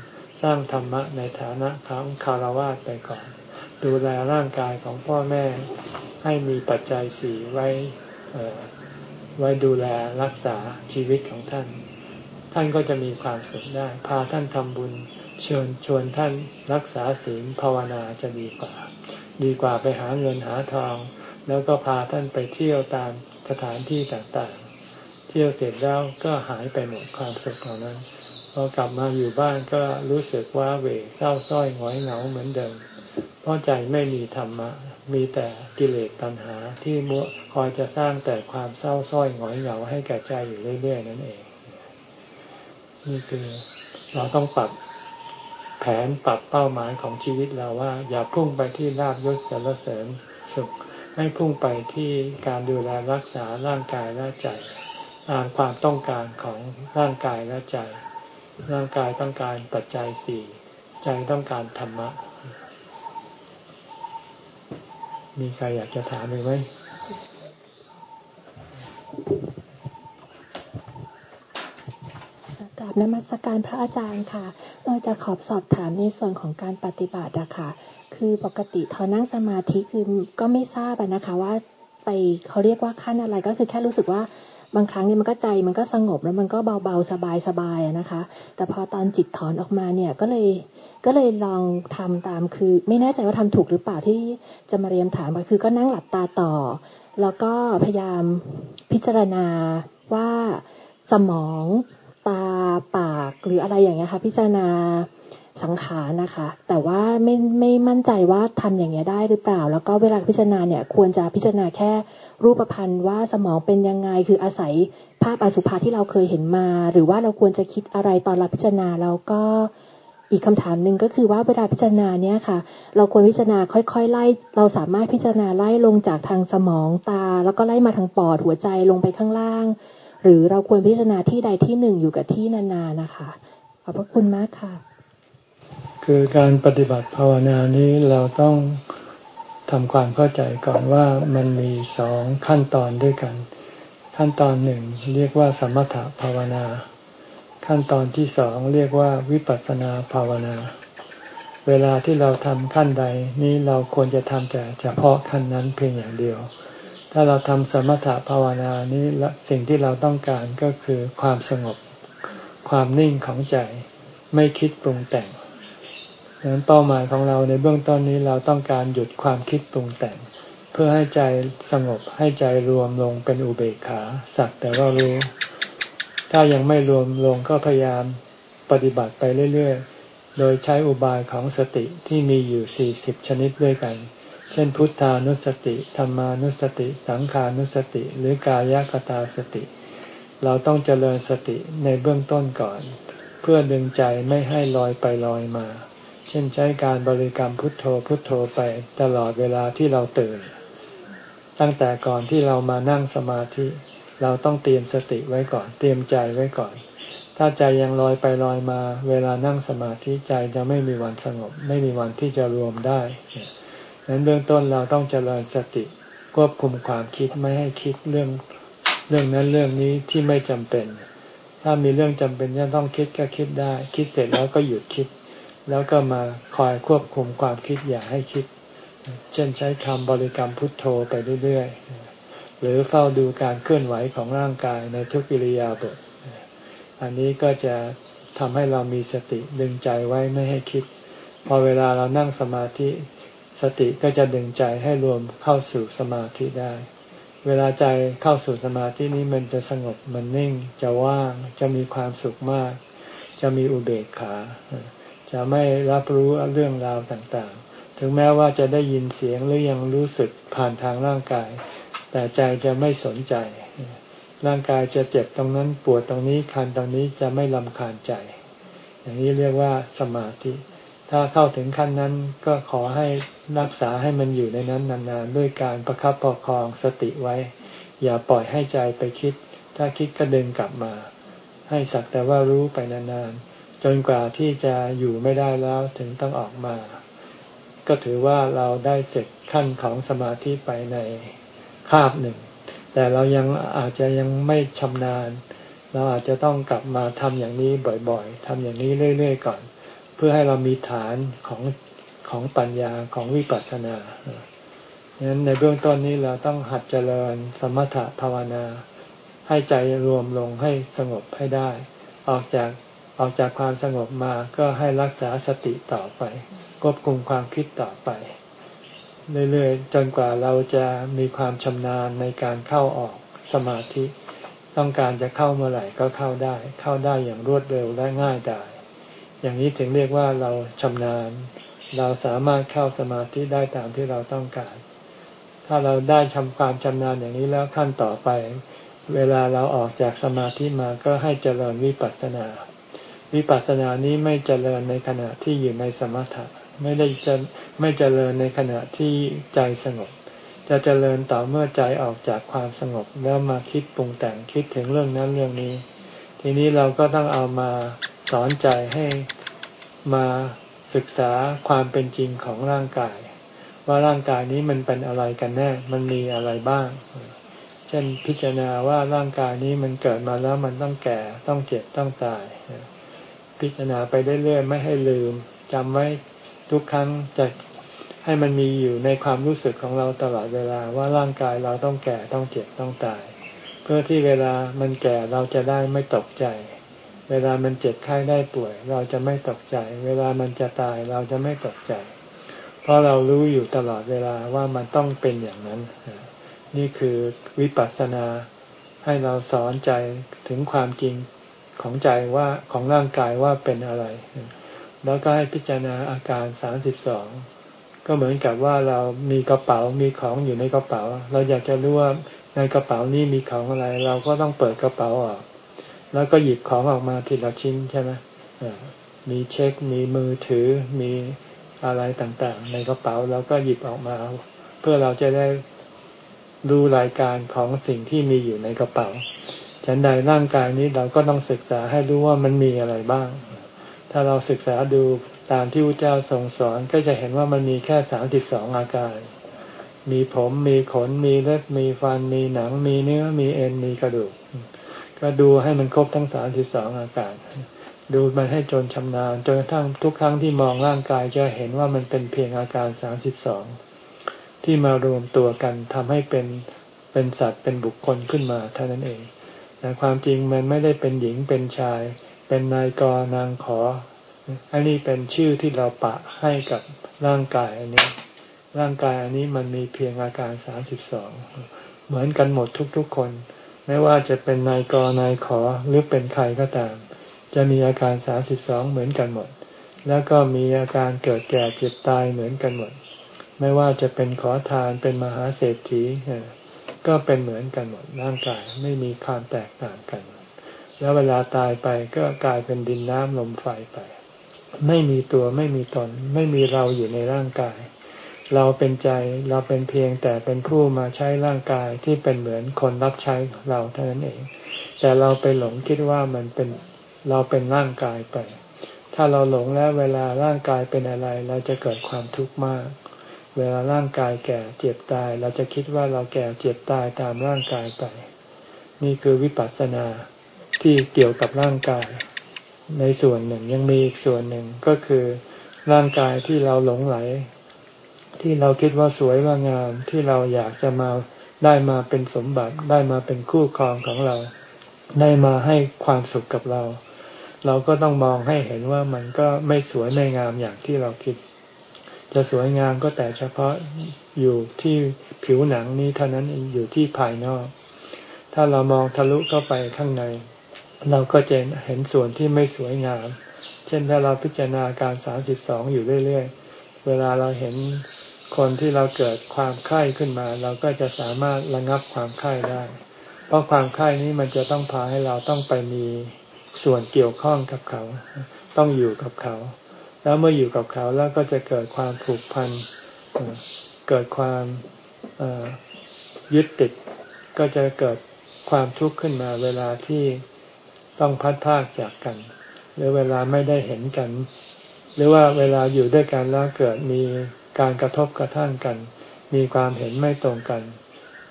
สร้างธรรมะในฐานะของคารวะไปก่อน ดูแลร่างกายของพ่อแม่ให้มีปัจจัยสี่ไว้ ไว้ดูแลรักษาชีวิตของท่าน ท่านก็จะมีความสุขได้ พาท่านทำบุญเชิญชวนท่านรักษาศีลภาวนาจะดีกว่า ดีกว่าไปหาเงินหาทอง แล้วก็พาท่านไปเที่ยวตามสถานที่ต่างๆ เที่ยวเสร็จแล้วก็หายไปหมดความสุขเหล่านั้นพอกลับมาอยู่บ้านก็รู้สึกว่าเวเศร้าส้อยหงอยเหงาเหมือนเดิม เพราะใจไม่มีธรรมะ มีแต่กิเลสตัณหาที่มัวคอยจะสร้างแต่ความเศร้าส้อยหงอยเหงาให้แก่ใจอยู่เรื่อยๆนั่นเอง นี่คือเราต้องปรับแผนปรับเป้าหมายของชีวิตเราว่า อย่าพุ่งไปที่ลาบยศสรรเสริญสุขให้พุ่งไปที่การดูแลรักษาร่างกายและใจตามความต้องการของร่างกายและใจ ร่างกายต้องการปัจจัยสี่ใจต้องการธรรมะ มีใครอยากจะถามไหมกราบนมัสการพระอาจารย์ค่ะเออจะขอบสอบถามในส่วนของการปฏิบัติอะค่ะ คือปกติทอนั่งสมาธิคือก็ไม่ทราบนะคะ ว่าไปเขาเรียกว่าขั้นอะไรก็คือแค่รู้สึกว่า บางครั้งเนี่ยมันก็ใจมันก็สงบแล้วมันก็เบาๆสบายๆนะคะ แต่พอตอนจิตถอนออกมาเนี่ยก็เลยก็เลยลองทำตามคือ ไม่แน่ใจว่าทำถูกหรือเปล่าที่จะมาเรียนถามคือ ก็นั่งหลับตาต่อ แล้วก็พยายามพิจารณาว่าสมองตาปากหรืออะไรอย่างเงี้ยค่ะพิจารณาสังขารนะคะ แต่ว่าไม่ไม่มั่นใจว่าทำอย่างเงี้ยได้หรือเปล่า แล้วก็เวลาพิจารณาเนี่ยควรจะพิจารณาแค่ รูปพันธ์ว่าสมองเป็นยังไงคืออาศัยภาพอสุภะที่เราเคยเห็นมา หรือว่าเราควรจะคิดอะไรตอนรับพิจารณาแล้วก็อีกคำถามหนึ่งก็คือว่าเวลาพิจารณาเนี่ยค่ะ เราควรพิจารณาค่อยๆไล่ เราสามารถพิจารณาไล่ลงจากทางสมองตา แล้วก็ไล่มาทางปอดหัวใจลงไปข้างล่าง หรือเราควรพิจารณาที่ใดที่หนึ่งอยู่กับที่นานๆนะคะขอบพระคุณมากค่ะ คือการปฏิบัติภาวนานี้เราต้อง ทำความเข้าใจก่อนว่ามันมีสองขั้นตอนด้วยกัน ขั้นตอนหนึ่งเรียกว่าสมถภาวนา ขั้นตอนที่สองเรียกว่าวิปัสสนาภาวนา เวลาที่เราทำขั้นใดนี้เราควรจะทำแต่เฉพาะขั้นนั้นเพียงอย่างเดียว ถ้าเราทำสมถะภาวนานี้สิ่งที่เราต้องการก็คือความสงบ ความนิ่งของใจ ไม่คิดปรุงแต่ง ดังนั้นเป้าหมายของเราในเบื้องต้นนี้เราต้องการหยุดความคิดปรุงแต่ง เพื่อให้ใจสงบให้ใจรวมลงเป็นอุเบกขาสักแต่ว่ารู้ ถ้ายังไม่รวมลงก็พยายามปฏิบัติไปเรื่อยๆ โดยใช้อุบายของสติที่มีอยู่สี่สิบชนิดด้วยกัน เช่น พุทธานุสติธรรมานุสติ สังขานุสติ หรือกายกตาสติ เราต้องเจริญสติในเบื้องต้นก่อน เพื่อดึงใจไม่ให้ลอยไปลอยมา เช่นใช้การบริกรรมพุทโธพุทโธไปตลอดเวลาที่เราตื่น ตั้งแต่ก่อนที่เรามานั่งสมาธิ เราต้องเตรียมสติไว้ก่อน เตรียมใจไว้ก่อน ถ้าใจยังลอยไปลอยมา เวลานั่งสมาธิใจจะไม่มีวันสงบ ไม่มีวันที่จะรวมได้ดังนั้นเบื้องต้นเราต้องเจริญสติควบคุมความคิดไม่ให้คิดเรื่องเรื่องนั้นเรื่องนี้ที่ไม่จำเป็น ถ้ามีเรื่องจำเป็นจะต้องคิดก็คิดได้ คิดเสร็จแล้วก็หยุดคิด แล้วก็มาคอยควบคุมความคิดอย่าให้คิด เช่นใช้คำบริกรรมพุทโธไปเรื่อยๆ หรือเฝ้าดูการเคลื่อนไหวของร่างกายในทุกิริยาบทอันนี้ก็จะทำให้เรามีสติดึงใจไว้ไม่ให้คิด พอเวลาเรานั่งสมาธิ สติก็จะดึงใจให้รวมเข้าสู่สมาธิได้ เวลาใจเข้าสู่สมาธินี้มันจะสงบมันนิ่ง จะว่างจะมีความสุขมาก จะมีอุเบกขา จะไม่รับรู้เรื่องราวต่างๆ ถึงแม้ว่าจะได้ยินเสียงหรือยังรู้สึกผ่านทางร่างกาย แต่ใจจะไม่สนใจ ร่างกายจะเจ็บตรงนั้นปวดตรงนี้คันตรงนี้จะไม่ลำคาญใจ อย่างนี้เรียกว่าสมาธิ ถ้าเข้าถึงขั้นนั้นก็ขอให้รักษาให้มันอยู่ในนั้นนานๆ ด้วยการประคับประคองสติไว้ อย่าปล่อยให้ใจไปคิด ถ้าคิดก็ดึงกลับมา ให้สักแต่ว่ารู้ไปนานๆ จนกว่าที่จะอยู่ไม่ได้แล้วถึงต้องออกมา ก็ถือว่าเราได้เสร็จขั้นของสมาธิไปในคาบหนึ่ง แต่เรายังอาจจะยังไม่ชำนาญ เราอาจจะต้องกลับมาทำอย่างนี้บ่อยๆทำอย่างนี้เรื่อยๆก่อน เพื่อให้เรามีฐานของของปัญญาของวิปัสสนาดังนั้นในเบื้องต้นนี้เราต้องหัดเจริญสมถะภาวนา ให้ใจรวมลงให้สงบให้ได้ ออกจาก ออกจากความสงบมาก็ให้รักษาสติต่อไปควบคุมความคิดต่อไป เรื่อยๆจนกว่าเราจะมีความชำนาญในการเข้าออกสมาธิ ต้องการจะเข้าเมื่อไหร่ก็เข้าได้ เข้าได้อย่างรวดเร็วและง่ายดายอย่างนี้ถึงเรียกว่าเราชำนาญ เราสามารถเข้าสมาธิได้ตามที่เราต้องการ ถ้าเราได้ทำความชำนาญอย่างนี้แล้วขั้นต่อไป เวลาเราออกจากสมาธิมาก็ให้เจริญวิปัสสนา วิปัสสนานี้ไม่เจริญในขณะที่อยู่ในสมถะ ไม่ได้จะไม่เจริญในขณะที่ใจสงบ จะเจริญต่อเมื่อใจออกจากความสงบแล้วมาคิดปรุงแต่งคิดถึงเรื่องนั้นเรื่องนี้ ทีนี้เราก็ต้องเอามาสอนใจให้มาศึกษาความเป็นจริงของร่างกาย ว่าร่างกายนี้มันเป็นอะไรกันแน่ มันมีอะไรบ้าง เช่นพิจารณาว่าร่างกายนี้มันเกิดมาแล้วมันต้องแก่ต้องเจ็บต้องตาย พิจารณาไปเรื่อยๆไม่ให้ลืมจำไว้ทุกครั้งจะให้มันมีอยู่ในความรู้สึกของเราตลอดเวลาว่าร่างกายเราต้องแก่ต้องเจ็บต้องตาย เพื่อที่เวลามันแก่เราจะได้ไม่ตกใจ เวลามันเจ็บไข้ได้ป่วย เราจะไม่ตกใจ เวลามันจะตายเราจะไม่ตกใจ เพราะเรารู้อยู่ตลอดเวลาว่ามันต้องเป็นอย่างนั้น นี่คือวิปัสสนาให้เราสอนใจถึงความจริง ของใจว่าของร่างกายว่าเป็นอะไร แล้วก็ให้พิจารณาอาการสามสิบสองก็เหมือนกับว่าเรามีกระเป๋ามีของอยู่ในกระเป๋า เราอยากจะรู้ว่าในกระเป๋านี้มีของอะไร เราก็ต้องเปิดกระเป๋าออก แล้วก็หยิบของออกมาทีละชิ้นใช่ไหมมีเช็ค มีมือถือ มีอะไรต่างๆ ในกระเป๋าเราก็หยิบออกมา เพื่อเราจะได้ดูรายการของสิ่งที่มีอยู่ในกระเป๋า ฉันใดร่างกายนี้เราก็ต้องศึกษาให้รู้ว่ามันมีอะไรบ้าง ถ้าเราศึกษาดูตามที่พระเจ้าทรงสอนก็จะเห็นว่ามันมีแค่สามสิบสองอาการ มีผมมีขนมีเล็บมีฟันมีหนัง มีเนื้อมีเอ็นมีกระดูก ก็ดูให้มันครบทั้งสามสิบสองอาการ ดูมันให้จนชำนาญจนกระทั่งทุกครั้งที่มองร่างกายจะเห็นว่ามันเป็นเพียงอาการสามสิบสองที่มารวมตัวกันทำให้เป็นเป็นสัตว์เป็นบุคคลขึ้นมาเท่านั้นเอง แต่ความจริงมันไม่ได้เป็นหญิงเป็นชาย เป็นนายกนางขอ อันนี้เป็นชื่อที่เราปะให้กับร่างกายอันนี้ ร่างกายอันนี้มันมีเพียงอาการสามสิบสองเหมือนกันหมดทุกๆคน ไม่ว่าจะเป็นนายกนายขอหรือเป็นใครก็ตาม จะมีอาการสามสิบสองเหมือนกันหมด แล้วก็มีอาการเกิดแก่เจ็บตายเหมือนกันหมด ไม่ว่าจะเป็นขอทานเป็นมหาเศรษฐี ก็เป็นเหมือนกันหมดร่างกายไม่มีความแตกต่างกัน แล้วเวลาตายไปก็กลายเป็นดินน้ำลมไฟไป ไม่มีตัวไม่มีตน ไม่มีเราอยู่ในร่างกาย เราเป็นใจเราเป็นเพียงแต่เป็นผู้มาใช้ร่างกายที่เป็นเหมือนคนรับใช้เราเท่านั้นเอง แต่เราไปหลงคิดว่ามันเป็นเราเป็นร่างกายไป ถ้าเราหลงแล้วเวลาร่างกายเป็นอะไร เราจะเกิดความทุกข์มาก เวลาร่างกายแก่เจ็บตาย เราจะคิดว่าเราแก่เจ็บตายตามร่างกายไป นี่คือวิปัสสนาที่เกี่ยวกับร่างกาย ในส่วนหนึ่งยังมีอีกส่วนหนึ่งก็คือร่างกายที่เราหลงไหล ที่เราคิดว่าสวยว่างามที่เราอยากจะมาได้มาเป็นสมบัติได้มาเป็นคู่ครองของเรา ได้มาให้ความสุขกับเรา เราก็ต้องมองให้เห็นว่ามันก็ไม่สวยไม่งามอย่างที่เราคิด จะสวยงามก็แต่เฉพาะอยู่ที่ผิวหนังนี้เท่านั้นอยู่ที่ภายนอก ถ้าเรามองทะลุเข้าไปข้างใน เราก็จะเห็นส่วนที่ไม่สวยงาม เช่นถ้าเราพิจารณาการสามสิบสองอยู่เรื่อยๆ เวลาเราเห็นคนที่เราเกิดความไข้ขึ้นมา เราก็จะสามารถระงับความไข้ได้ เพราะความไข้นี้มันจะต้องพาให้เราต้องไปมีส่วนเกี่ยวข้องกับเขา ต้องอยู่กับเขา แล้วเมื่ออยู่กับเขาแล้วก็จะเกิดความผูกพัน เกิดความยึดติด ก็จะเกิดความทุกข์ขึ้นมาเวลาที่ต้องพัดพากจากกัน หรือเวลาไม่ได้เห็นกัน หรือว่าเวลาอยู่ด้วยกันแล้วเกิดมีการกระทบกระทั่งกัน มีความเห็นไม่ตรงกัน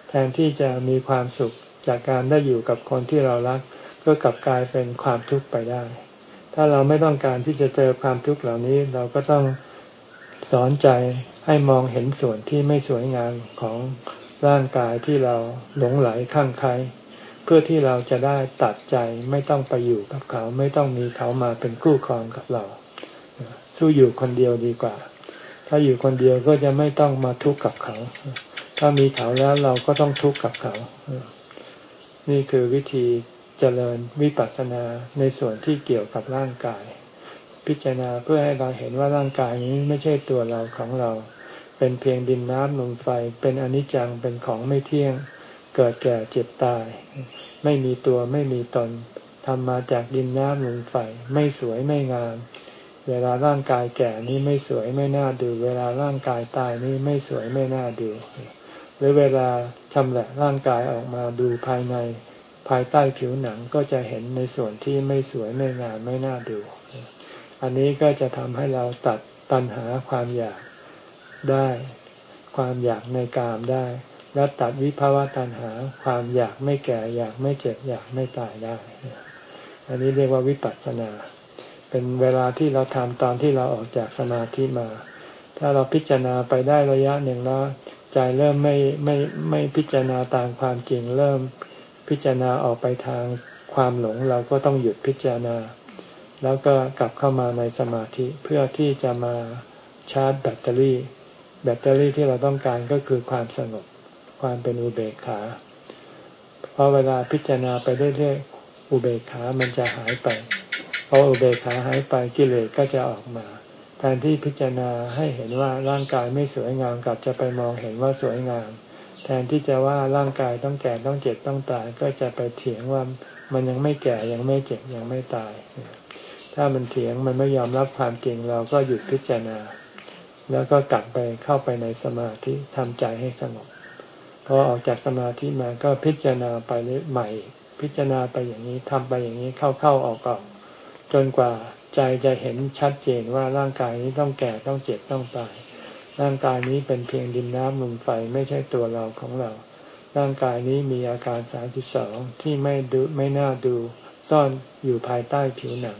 แทนที่จะมีความสุขจากการได้อยู่กับคนที่เรารัก ก็กลับกลายเป็นความทุกข์ไปได้ ถ้าเราไม่ต้องการที่จะเจอความทุกข์เหล่านี้ เราก็ต้องสอนใจให้มองเห็นส่วนที่ไม่สวยงามของร่างกายที่เราหลงไหลข้างใครเพื่อที่เราจะได้ตัดใจไม่ต้องไปอยู่กับเขา ไม่ต้องมีเขามาเป็นคู่ครองกับเรา สู้อยู่คนเดียวดีกว่า ถ้าอยู่คนเดียวก็จะไม่ต้องมาทุกข์กับเขา ถ้ามีเขาแล้วเราก็ต้องทุกข์กับเขา นี่คือวิธี เจริญวิปัสสนาในส่วนที่เกี่ยวกับร่างกาย พิจารณาเพื่อให้เราเห็นว่าร่างกายนี้ไม่ใช่ตัวเราของเรา เป็นเพียงดินน้ำลมไฟ เป็นอนิจจังเป็นของไม่เที่ยง เกิดแก่เจ็บตาย ไม่มีตัวไม่มีตนทำมาจากดินน้ำลมไฟไม่สวยไม่งาม เวลาร่างกายแก่นี้ไม่สวยไม่น่าดู เวลาร่างกายตายนี้ไม่สวยไม่น่าดู หรือเวลาชำแหละร่างกายออกมาดูภายใน ภายใต้ผิวหนังก็จะเห็นในส่วนที่ไม่สวยไม่งามไม่น่าดู อันนี้ก็จะทำให้เราตัดตัณหาความอยากได้ ความอยากในกามได้ และตัดวิภาวะตัณหาความอยากไม่แก่อยากไม่เจ็บอยากไม่ตายได้ อันนี้เรียกว่าวิปัสสนา เป็นเวลาที่เราทำตอนที่เราออกจากสมาธิมา ถ้าเราพิจารณาไปได้ระยะหนึ่งแล้ว ใจเริ่มไม่ไม่ไม่พิจารณาตามความจริงเริ่ม พิจารณาออกไปทางความหลงเราก็ต้องหยุดพิจารณา แล้วก็กลับเข้ามาในสมาธิเพื่อที่จะมาชาร์จแบตเตอรี่ แบตเตอรี่ที่เราต้องการก็คือความสงบความเป็นอุเบกขาเพราะเวลาพิจารณาไปเรื่อยๆอุเบกขามันจะหายไปพออุเบกขาหายไปกิเลสก็จะออกมาแทนที่พิจารณาให้เห็นว่าร่างกายไม่สวยงามกลับจะไปมองเห็นว่าสวยงาม แทนที่จะว่าร่างกายต้องแก่ต้องเจ็บต้องตาย ก็จะไปเถียงว่ามันยังไม่แก่ยังไม่เจ็บยังไม่ตาย ถ้ามันเถียงมันไม่ยอมรับความจริงเราก็หยุดพิจารณา แล้วก็กลับไปเข้าไปในสมาธิทำใจให้สงบพอออกจากสมาธิมาก็พิจารณาไปใหม่ พิจารณาไปอย่างนี้ทำไปอย่างนี้เข้าเข้าออกออกจนกว่าใจจะเห็นชัดเจนว่าร่างกายนี้ต้องแก่ต้องเจ็บต้องตาย ร่างกายนี้เป็นเพียงดินน้ำลมไฟไม่ใช่ตัวเราของเรา ร่างกายนี้มีอาการสามสิบสองที่ไม่ดูไม่น่าดูซ่อนอยู่ภายใต้ผิวหนัง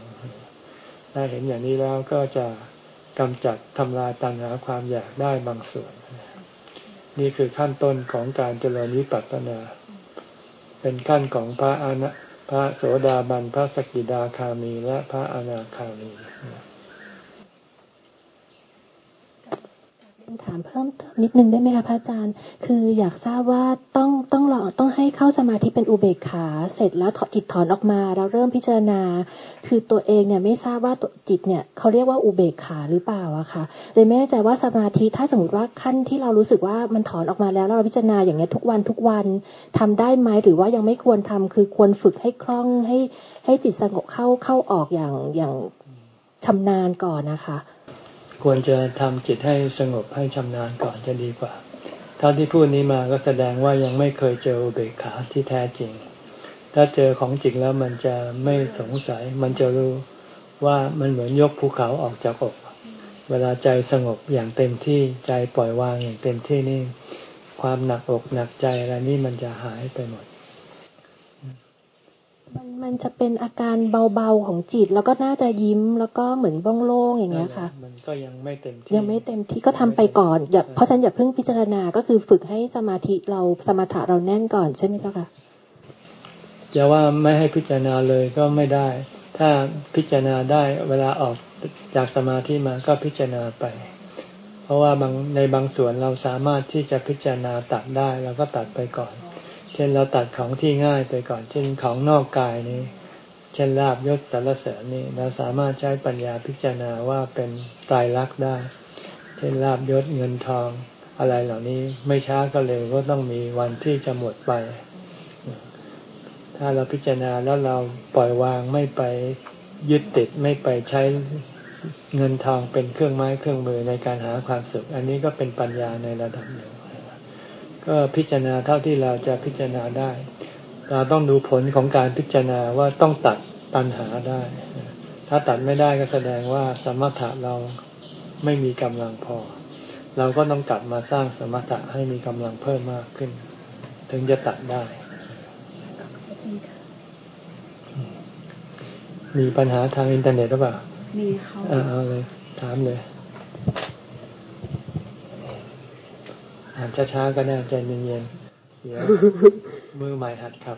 ถ้าเห็นอย่างนี้แล้วก็จะกำจัดทำลายตัณหาความอยากได้บางส่วน นี่คือขั้นต้นของการเจริญวิปัสสนา เป็นขั้นของพระอนะพระโสดาบัน พระสกิดาคามี และพระอนาคามี ถามเพิ่มนิดนึงได้ไหมคะพระอาจารย์ คืออยากทราบว่าต้องต้องรอต้องให้เข้าสมาธิเป็นอุเบกขาเสร็จแล้วจิตถอนออกมา แล้วเริ่มพิจารณา คือตัวเองเนี่ยไม่ทราบว่าจิตเนี่ยเขาเรียกว่าอุเบกขาหรือเปล่าอะคะเลยไม่แน่ใจว่าสมาธิถ้าสมมติว่าขั้นที่เรารู้สึกว่ามันถอนออกมาแล้วเราพิจารณาอย่างเงี้ยทุกวันทุกวันทำได้ไหมหรือว่ายังไม่ควรทำคือควรฝึกให้คล่องให้ให้จิตสงบเข้าเข้าออกอย่างอย่างชำนาญก่อนนะคะ ควรจะทำจิตให้สงบให้ชำนาญก่อนจะดีกว่าเท่าที่พูดนี้มาก็แสดงว่ายังไม่เคยเจออุเบกขาที่แท้จริง ถ้าเจอของจริงแล้วมันจะไม่สงสัย มันจะรู้ว่ามันเหมือนยกภูเขาออกจากอก เวลาใจสงบอย่างเต็มที่ใจปล่อยวางอย่างเต็มที่นี่ ความหนักอกหนักใจอะไรนี่มันจะหายไปหมด มันมันจะเป็นอาการเบาๆของจิต แล้วก็น่าจะยิ้มแล้วก็เหมือนโล่งๆอย่างเงี้ยค่ะ มันก็ยังไม่เต็มที่ยังไม่เต็มที่ก็ทำไปก่อนอย่าเพราะฉะนั้นอย่าเพิ่งพิจารณาก็คือฝึกให้สมาธิเราสมาธิเราแน่นก่อนใช่ไหมเจ้าค่ะจะว่าไม่ให้พิจารณาเลยก็ไม่ได้ ถ้าพิจารณาได้เวลาออกจากสมาธิมาก็พิจารณาไป เพราะว่าบางในบางส่วนเราสามารถที่จะพิจารณาตัดได้เราก็ตัดไปก่อน เช่นเราตัดของที่ง่ายไปก่อน เช่นของนอกกายนี้ เช่นลาบยศสารเสริญนี่เราสามารถใช้ปัญญาพิจารณาว่าเป็นตายรักได้ เช่นลาบยศเงินทองอะไรเหล่านี้ไม่ช้าก็เร็วก็ต้องมีวันที่จะหมดไป ถ้าเราพิจารณาแล้วเราปล่อยวางไม่ไปยึดติดไม่ไปใช้เงินทองเป็นเครื่องไม้เครื่องมือในการหาความสุข อันนี้ก็เป็นปัญญาในระดับหนึ่ง ก็พิจารณาเท่าที่เราจะพิจารณาได้ เราต้องดูผลของการพิจารณาว่าต้องตัดปัญหาได้ ถ้าตัดไม่ได้ก็แสดงว่าสมถะเราไม่มีกำลังพอ เราก็ต้องกลับมาสร้างสมถะให้มีกำลังเพิ่มมากขึ้น ถึงจะตัดได้ มีปัญหาทางอินเทอร์เน็ตหรือเปล่า มีเขาเอาเลย ถามเลย อ่านช้าๆก็ได้ใจเย็นๆเดี๋ยวมือใหม่หัดครับ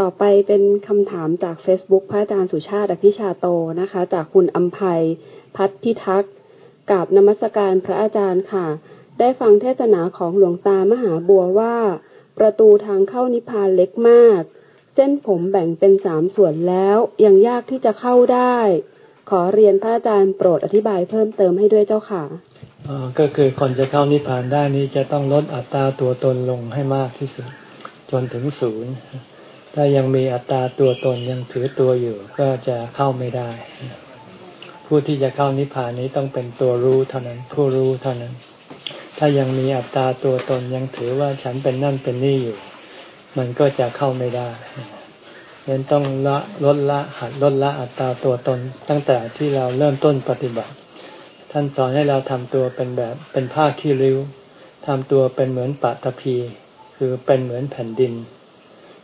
ต่อไปเป็นคำถามจาก Facebook พระอาจารย์สุชาติอภิชาโตนะคะ จากคุณอัมภัยพัฒพิทักษ์กับนมัสการพระอาจารย์ค่ะ ได้ฟังเทศนาของหลวงตามหาบัวว่า ประตูทางเข้านิพพานเล็กมาก เส้นผมแบ่งเป็นสามส่วนแล้วยังยากที่จะเข้าได้ ขอเรียนพระอาจารย์โปรดอธิบายเพิ่มเติมให้ด้วยเจ้าค่ะ ก็คือคนจะเข้านิพพานได้นี้จะต้องลดอัตราตัวตนลงให้มากที่สุด จนถึงศูนย์ถ้ายังมีอัตราตัวตนยังถือตัวอยู่ ก็จะเข้าไม่ได้ ผู้ที่จะเข้านิพพานนี้ต้องเป็นตัวรู้เท่านั้น ผู้รู้เท่านั้น ถ้ายังมีอัตตาตัวตนยังถือว่าฉันเป็นนั่นเป็นนี่อยู่ มันก็จะเข้าไม่ได้เนั้นต้องละลดละหัดลดละอัตราตัวตน ตั้งแต่ที่เราเริ่มต้นปฏิบัติ ท่านสอนให้เราทำตัวเป็นแบบเป็นผ้าขี้ริ้วทำตัวเป็นเหมือนปัตภีคือเป็นเหมือนแผ่นดิน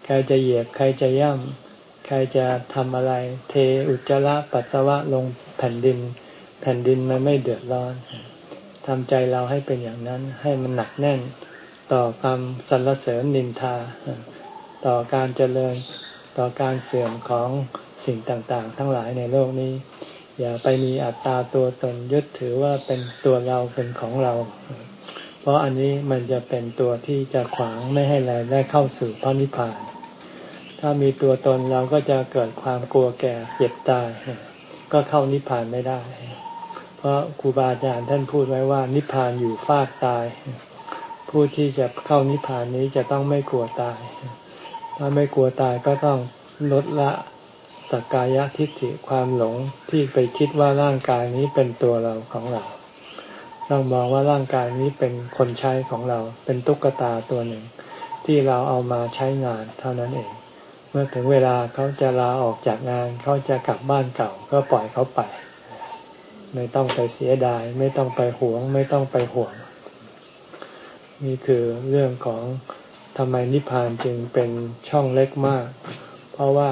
ใครจะเหยียบใครจะย่ำใครจะทำอะไร เทอุจจาระปัสสาวะลงแผ่นดิน แผ่นดินมันไม่เดือดร้อนทำใจเราให้เป็นอย่างนั้นให้มันหนักแน่น ต่อความสรรเสริญนินทา ต่อการเจริญต่อการเสื่อมของสิ่งต่างๆ ทั้งหลายในโลกนี้ อย่าไปมีอัตตาตัวตนยึดถือว่าเป็นตัวเราเป็นของเรา เพราะอันนี้มันจะเป็นตัวที่จะขวางไม่ให้เราได้เข้าสู่พระนิพพาน ถ้ามีตัวตนเราก็จะเกิดความกลัวแก่เจ็บตาย ก็เข้านิพพานไม่ได้ เพราะครูบาอาจารย์ท่านพูดไว้ว่านิพพานอยู่ฟากตาย ผู้ที่จะเข้านิพพานนี้จะต้องไม่กลัวตาย ถ้าไม่กลัวตายก็ต้องลดละ สักกายทิฏฐิความหลงที่ไปคิดว่าร่างกายนี้เป็นตัวเราของเราต้องมองว่าร่างกายนี้เป็นคนใช้ของเรา เป็นตุ๊กตาตัวหนึ่ง ที่เราเอามาใช้งานเท่านั้นเอง เมื่อถึงเวลาเขาจะลาออกจากงานเขาจะกลับบ้านเก่าก็ปล่อยเขาไป ไม่ต้องไปเสียดาย ไม่ต้องไปหวง ไม่ต้องไปห่วง นี่คือเรื่องของทำไมนิพพานจึงเป็นช่องเล็กมาก เพราะว่า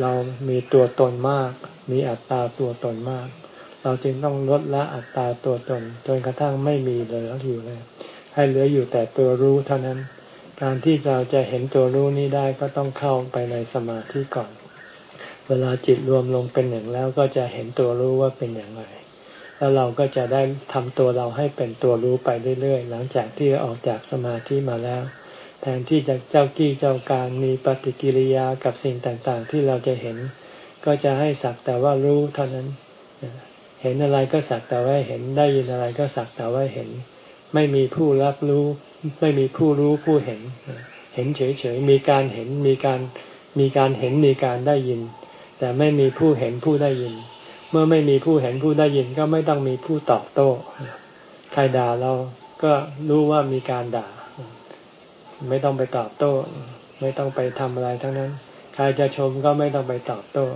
เรามีตัวตนมาก มีอัตตาตัวตนมาก เราจึงต้องลดละอัตตาตัวตนจนกระทั่งไม่มีเหลืออยู่เลย ให้เหลืออยู่แต่ตัวรู้เท่านั้น การที่เราจะเห็นตัวรู้นี้ได้ก็ต้องเข้าไปในสมาธิก่อน เวลาจิตรวมลงเป็นหนึ่งแล้วก็จะเห็นตัวรู้ว่าเป็นอย่างไรแล้วเราก็จะได้ทำตัวเราให้เป็นตัวรู้ไปเรื่อยๆ หลังจากที่ออกจากสมาธิมาแล้ว แทนที่จะเจ้ากี้เจ้าการมีปฏิกิริยากับสิ่งต่างๆ ที่เราจะเห็น ก็จะให้สักแต่ว่ารู้เท่านั้น เห็นอะไรก็สักแต่ว่าเห็นได้ยินอะไรก็สักแต่ว่าเห็น ไม่มีผู้รับรู้ ไม่มีผู้รู้ผู้เห็น เห็นเฉยๆมีการเห็นมีการมีการเห็นมีการได้ยิน แต่ไม่มีผู้เห็นผู้ได้ยิน เมื่อไม่มีผู้เห็นผู้ได้ยินก็ไม่ต้องมีผู้ตอบโต้ใครด่าเราก็รู้ว่ามีการด่า ไม่ต้องไปตอบโต้ ไม่ต้องไปทำอะไรทั้งนั้น ใครจะชมก็ไม่ต้องไปตอบโต้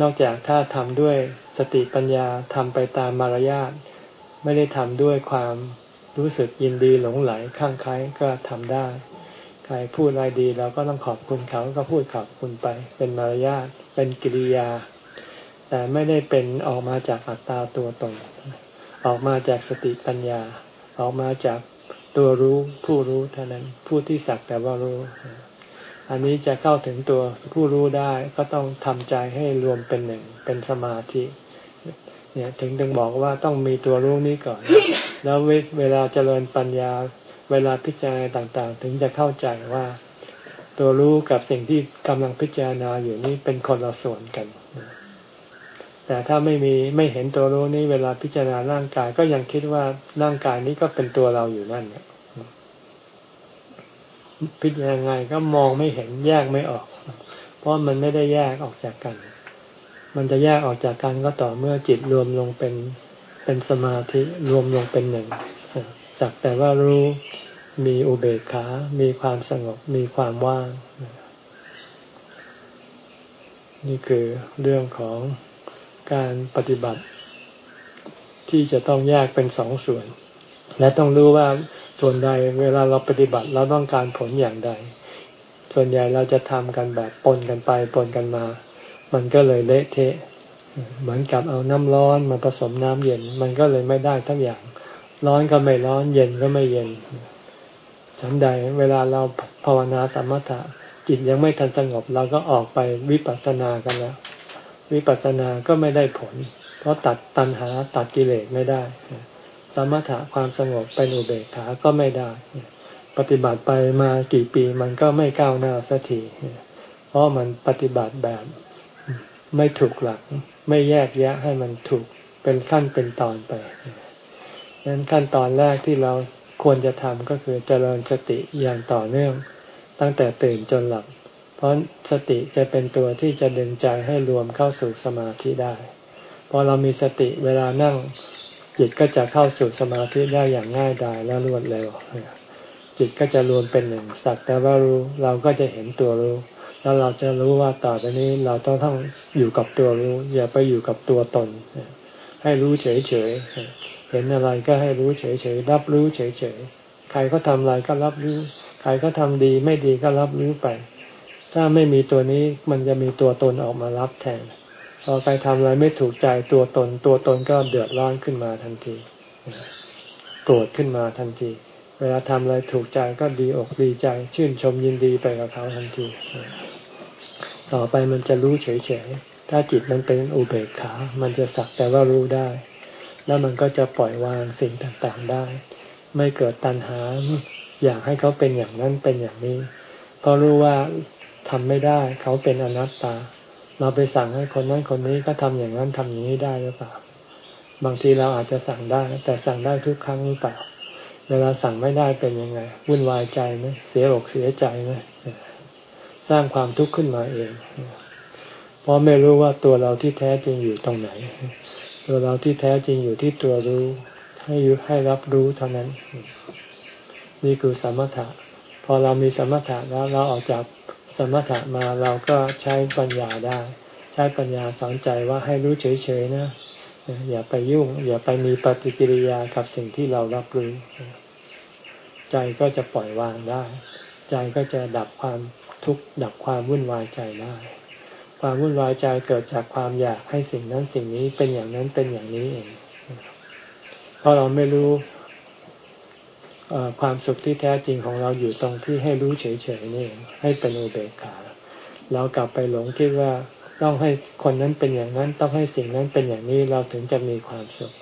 นอกจากถ้าทำด้วยสติปัญญาทำไปตามมารยาทไม่ได้ทำด้วยความรู้สึกยินดีหลงไหลข้างใครก็ทำได้ ใครพูดอะไรดีเราก็ต้องขอบคุณเขาก็พูดขอบคุณไป เป็นมารยาทเป็นกิริยา แต่ไม่ได้เป็นออกมาจากอัตตาตัวตนออกมาจากสติปัญญา ออกมาจาก ตัวรู้ผู้รู้เท่านั้นผู้ที่สักแต่ว่ารู้ อันนี้จะเข้าถึงตัวผู้รู้ได้ก็ต้องทำใจให้รวมเป็นหนึ่งเป็นสมาธิ เนี่ยถึงถึงบอกว่าต้องมีตัวรู้นี้ก่อน แล้วเวลาเจริญปัญญา เวลาพิจารณาต่าง ๆ ถึงจะเข้าใจว่า ตัวรู้กับสิ่งที่กำลังพิจารณาอยู่นี้เป็นคนละส่วนกัน แต่ถ้าไม่มีไม่เห็นตัวรู้นี้เวลาพิจารณาร่างกายก็ยังคิดว่าร่างกายนี้ก็เป็นตัวเราอยู่นั่นเนี่ยพิจารณาไงก็มองไม่เห็นแยกไม่ออก เพราะมันไม่ได้แยกออกจากกัน มันจะแยกออกจากกันก็ต่อเมื่อจิตรวมลงเป็นเป็นสมาธิรวมลงเป็นหนึ่งจากแต่ว่ารู้มีอุเบกขา มีความสงบ มีความว่าง นี่คือเรื่องของ การปฏิบัติ ที่จะต้องแยกเป็นสองส่วน และต้องรู้ว่าส่วนใดเวลาเราปฏิบัติเราต้องการผลอย่างใด ส่วนใหญ่เราจะทำกันแบบปนกันไปปนกันมา มันก็เลยเละเทะ เหมือนกับเอาน้ำร้อนมาผสมน้ำเย็น มันก็เลยไม่ได้ทั้งอย่าง ร้อนก็ไม่ร้อนเย็นก็ไม่เย็นฉันใดเวลาเราภาวนาสมถะจิตยังไม่ทันสงบเราก็ออกไปวิปัสสนากันแล้ว วิปัสสนาก็ไม่ได้ผล เพราะตัดตัณหาตัดกิเลสไม่ได้ สมถะความสงบเป็นอุเบกขาก็ไม่ได้ ปฏิบัติไปมากี่ปีมันก็ไม่ก้าวหน้าสักทีเพราะมันปฏิบัติแบบไม่ถูกหลัก ไม่แยกแยะให้มันถูกเป็นขั้นเป็นตอนไปดังนั้นขั้นตอนแรกที่เราควรจะทำก็คือเจริญสติอย่างต่อเนื่อง ตั้งแต่ตื่นจนหลับ ราะสติจะเป็นตัวที่จะดึงใจให้รวมเข้าสู่สมาธิได้ พอเรามีสติเวลานั่งจิตก็จะเข้าสู่สมาธิได้อย่างง่ายดายและรวดเร็ว จิตก็จะรวมเป็นหนึ่งสักแต่ว่ารู้เราก็จะเห็นตัวรู้ แล้วเราจะรู้ว่าต่อไปนี้เราต้องต้องอยู่กับตัวรู้ อย่าไปอยู่กับตัวตน ให้รู้เฉยเฉยเห็นอะไรก็ให้รู้เฉยเฉยรับรู้เฉยเฉยใครก็ทำอะไรก็รับรู้ ใครก็ทำดีไม่ดีก็รับรู้ไป ถ้าไม่มีตัวนี้มันจะมีตัวตนออกมารับแทนพอไปทำอะไรไม่ถูกใจตัวตน ตัวตนก็เดือดร้อนขึ้นมาทันทีโกรธขึ้นมาทันที เวลาทำอะไรถูกใจก็ดีอกดีใจ ชื่นชมยินดีไปกับเขาทันที ต่อไปมันจะรู้เฉยๆถ้าจิตมันเป็นอุเบกขา มันจะสักแต่ว่ารู้ได้ แล้วมันก็จะปล่อยวางสิ่งต่างๆได้ ไม่เกิดตัณหาอยากให้เขาเป็นอย่างนั้นเป็นอย่างนี้เพราะรู้ว่า ทำไม่ได้ เขาเป็นอนัตตา เราไปสั่งให้คนนั้นคนนี้ก็ทำอย่างนั้นทำอย่างนี้ได้หรือเปล่า บางทีเราอาจจะสั่งได้ แต่สั่งได้ทุกครั้งหรือเปล่า เวลาสั่งไม่ได้เป็นยังไงวุ่นวายใจไหมเสียอกเสียใจไหมสร้างความทุกข์ขึ้นมาเอง เพราะไม่รู้ว่าตัวเราที่แท้จริงอยู่ตรงไหน ตัวเราที่แท้จริงอยู่ที่ตัวรู้ให้ให้รับรู้เท่านั้น นี่คือสมถะ พอเรามีสมถะแล้วเราออกจาก สมถะมาเราก็ใช้ปัญญาได้ ใช้ปัญญาสอนใจว่าให้รู้เฉยๆนะอย่าไปยุ่ง อย่าไปมีปฏิกิริยากับสิ่งที่เรารับรู้ ใจก็จะปล่อยวางได้ ใจก็จะดับความทุกข์ดับความวุ่นวายใจได้ ความวุ่นวายใจเกิดจากความอยากให้สิ่งนั้นสิ่งนี้เป็นอย่างนั้นเป็นอย่างนี้เอง เพราะเราไม่รู้ ความสุขที่แท้จริงของเราอยู่ตรงที่ให้รู้เฉยๆนี่ให้เป็นอุเบกขาเรากลับไปหลงคิดว่าต้องให้คนนั้นเป็นอย่างนั้นต้องให้สิ่งนั้นเป็นอย่างนี้เราถึงจะมีความสุข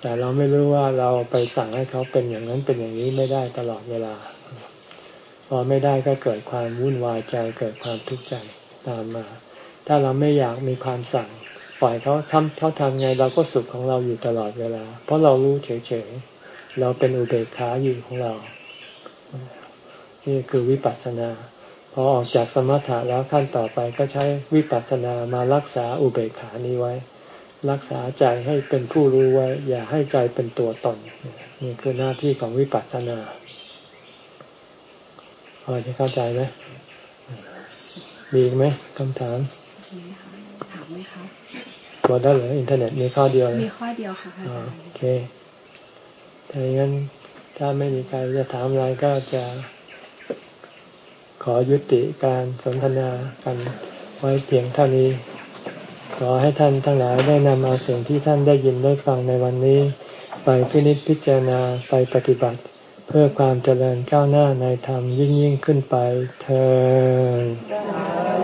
แต่เราไม่รู้ว่าเราไปสั่งให้เขาเป็นอย่างนั้นเป็นอย่างนี้ไม่ได้ตลอดเวลา พอไม่ได้ก็เกิดความวุ่นวายใจเกิดความทุกข์ใจตามมา ถ้าเราไม่อยากมีความสั่ง ปล่อยเขาทำเขาทำไงเราก็สุขของเราอยู่ตลอดเวลา เพราะเรารู้เฉยๆ เราเป็นอุเบกขาอยู่ของเรา นี่คือวิปัสสนา พอออกจากสมถะแล้วขั้นต่อไปก็ใช้วิปัสสนามารักษาอุเบกขานี้ไว้ รักษาใจให้เป็นผู้รู้ไว้ อย่าให้ใจเป็นตัวตน นี่คือหน้าที่ของวิปัสสนาพอจะเข้าใจไหมมีไหมคำถามถามไหมคะหมดแล้วเหรออินเทอร์เน็ตมีข้อเดียว มีข้อเดียวค่ะโอเคถ้าอย่างนั้นถ้าไม่มีใครจะถามอะไรก็จะขอยุติการสนทนากันไว้เพียงเท่านี้ ขอให้ท่านทั้งหลายได้นำเอาสิ่งที่ท่านได้ยินได้ฟังในวันนี้ ไปพินิจพิจารณาไปปฏิบัติ เพื่อความเจริญก้าวหน้าในธรรมยิ่งยิ่งขึ้นไปเธอ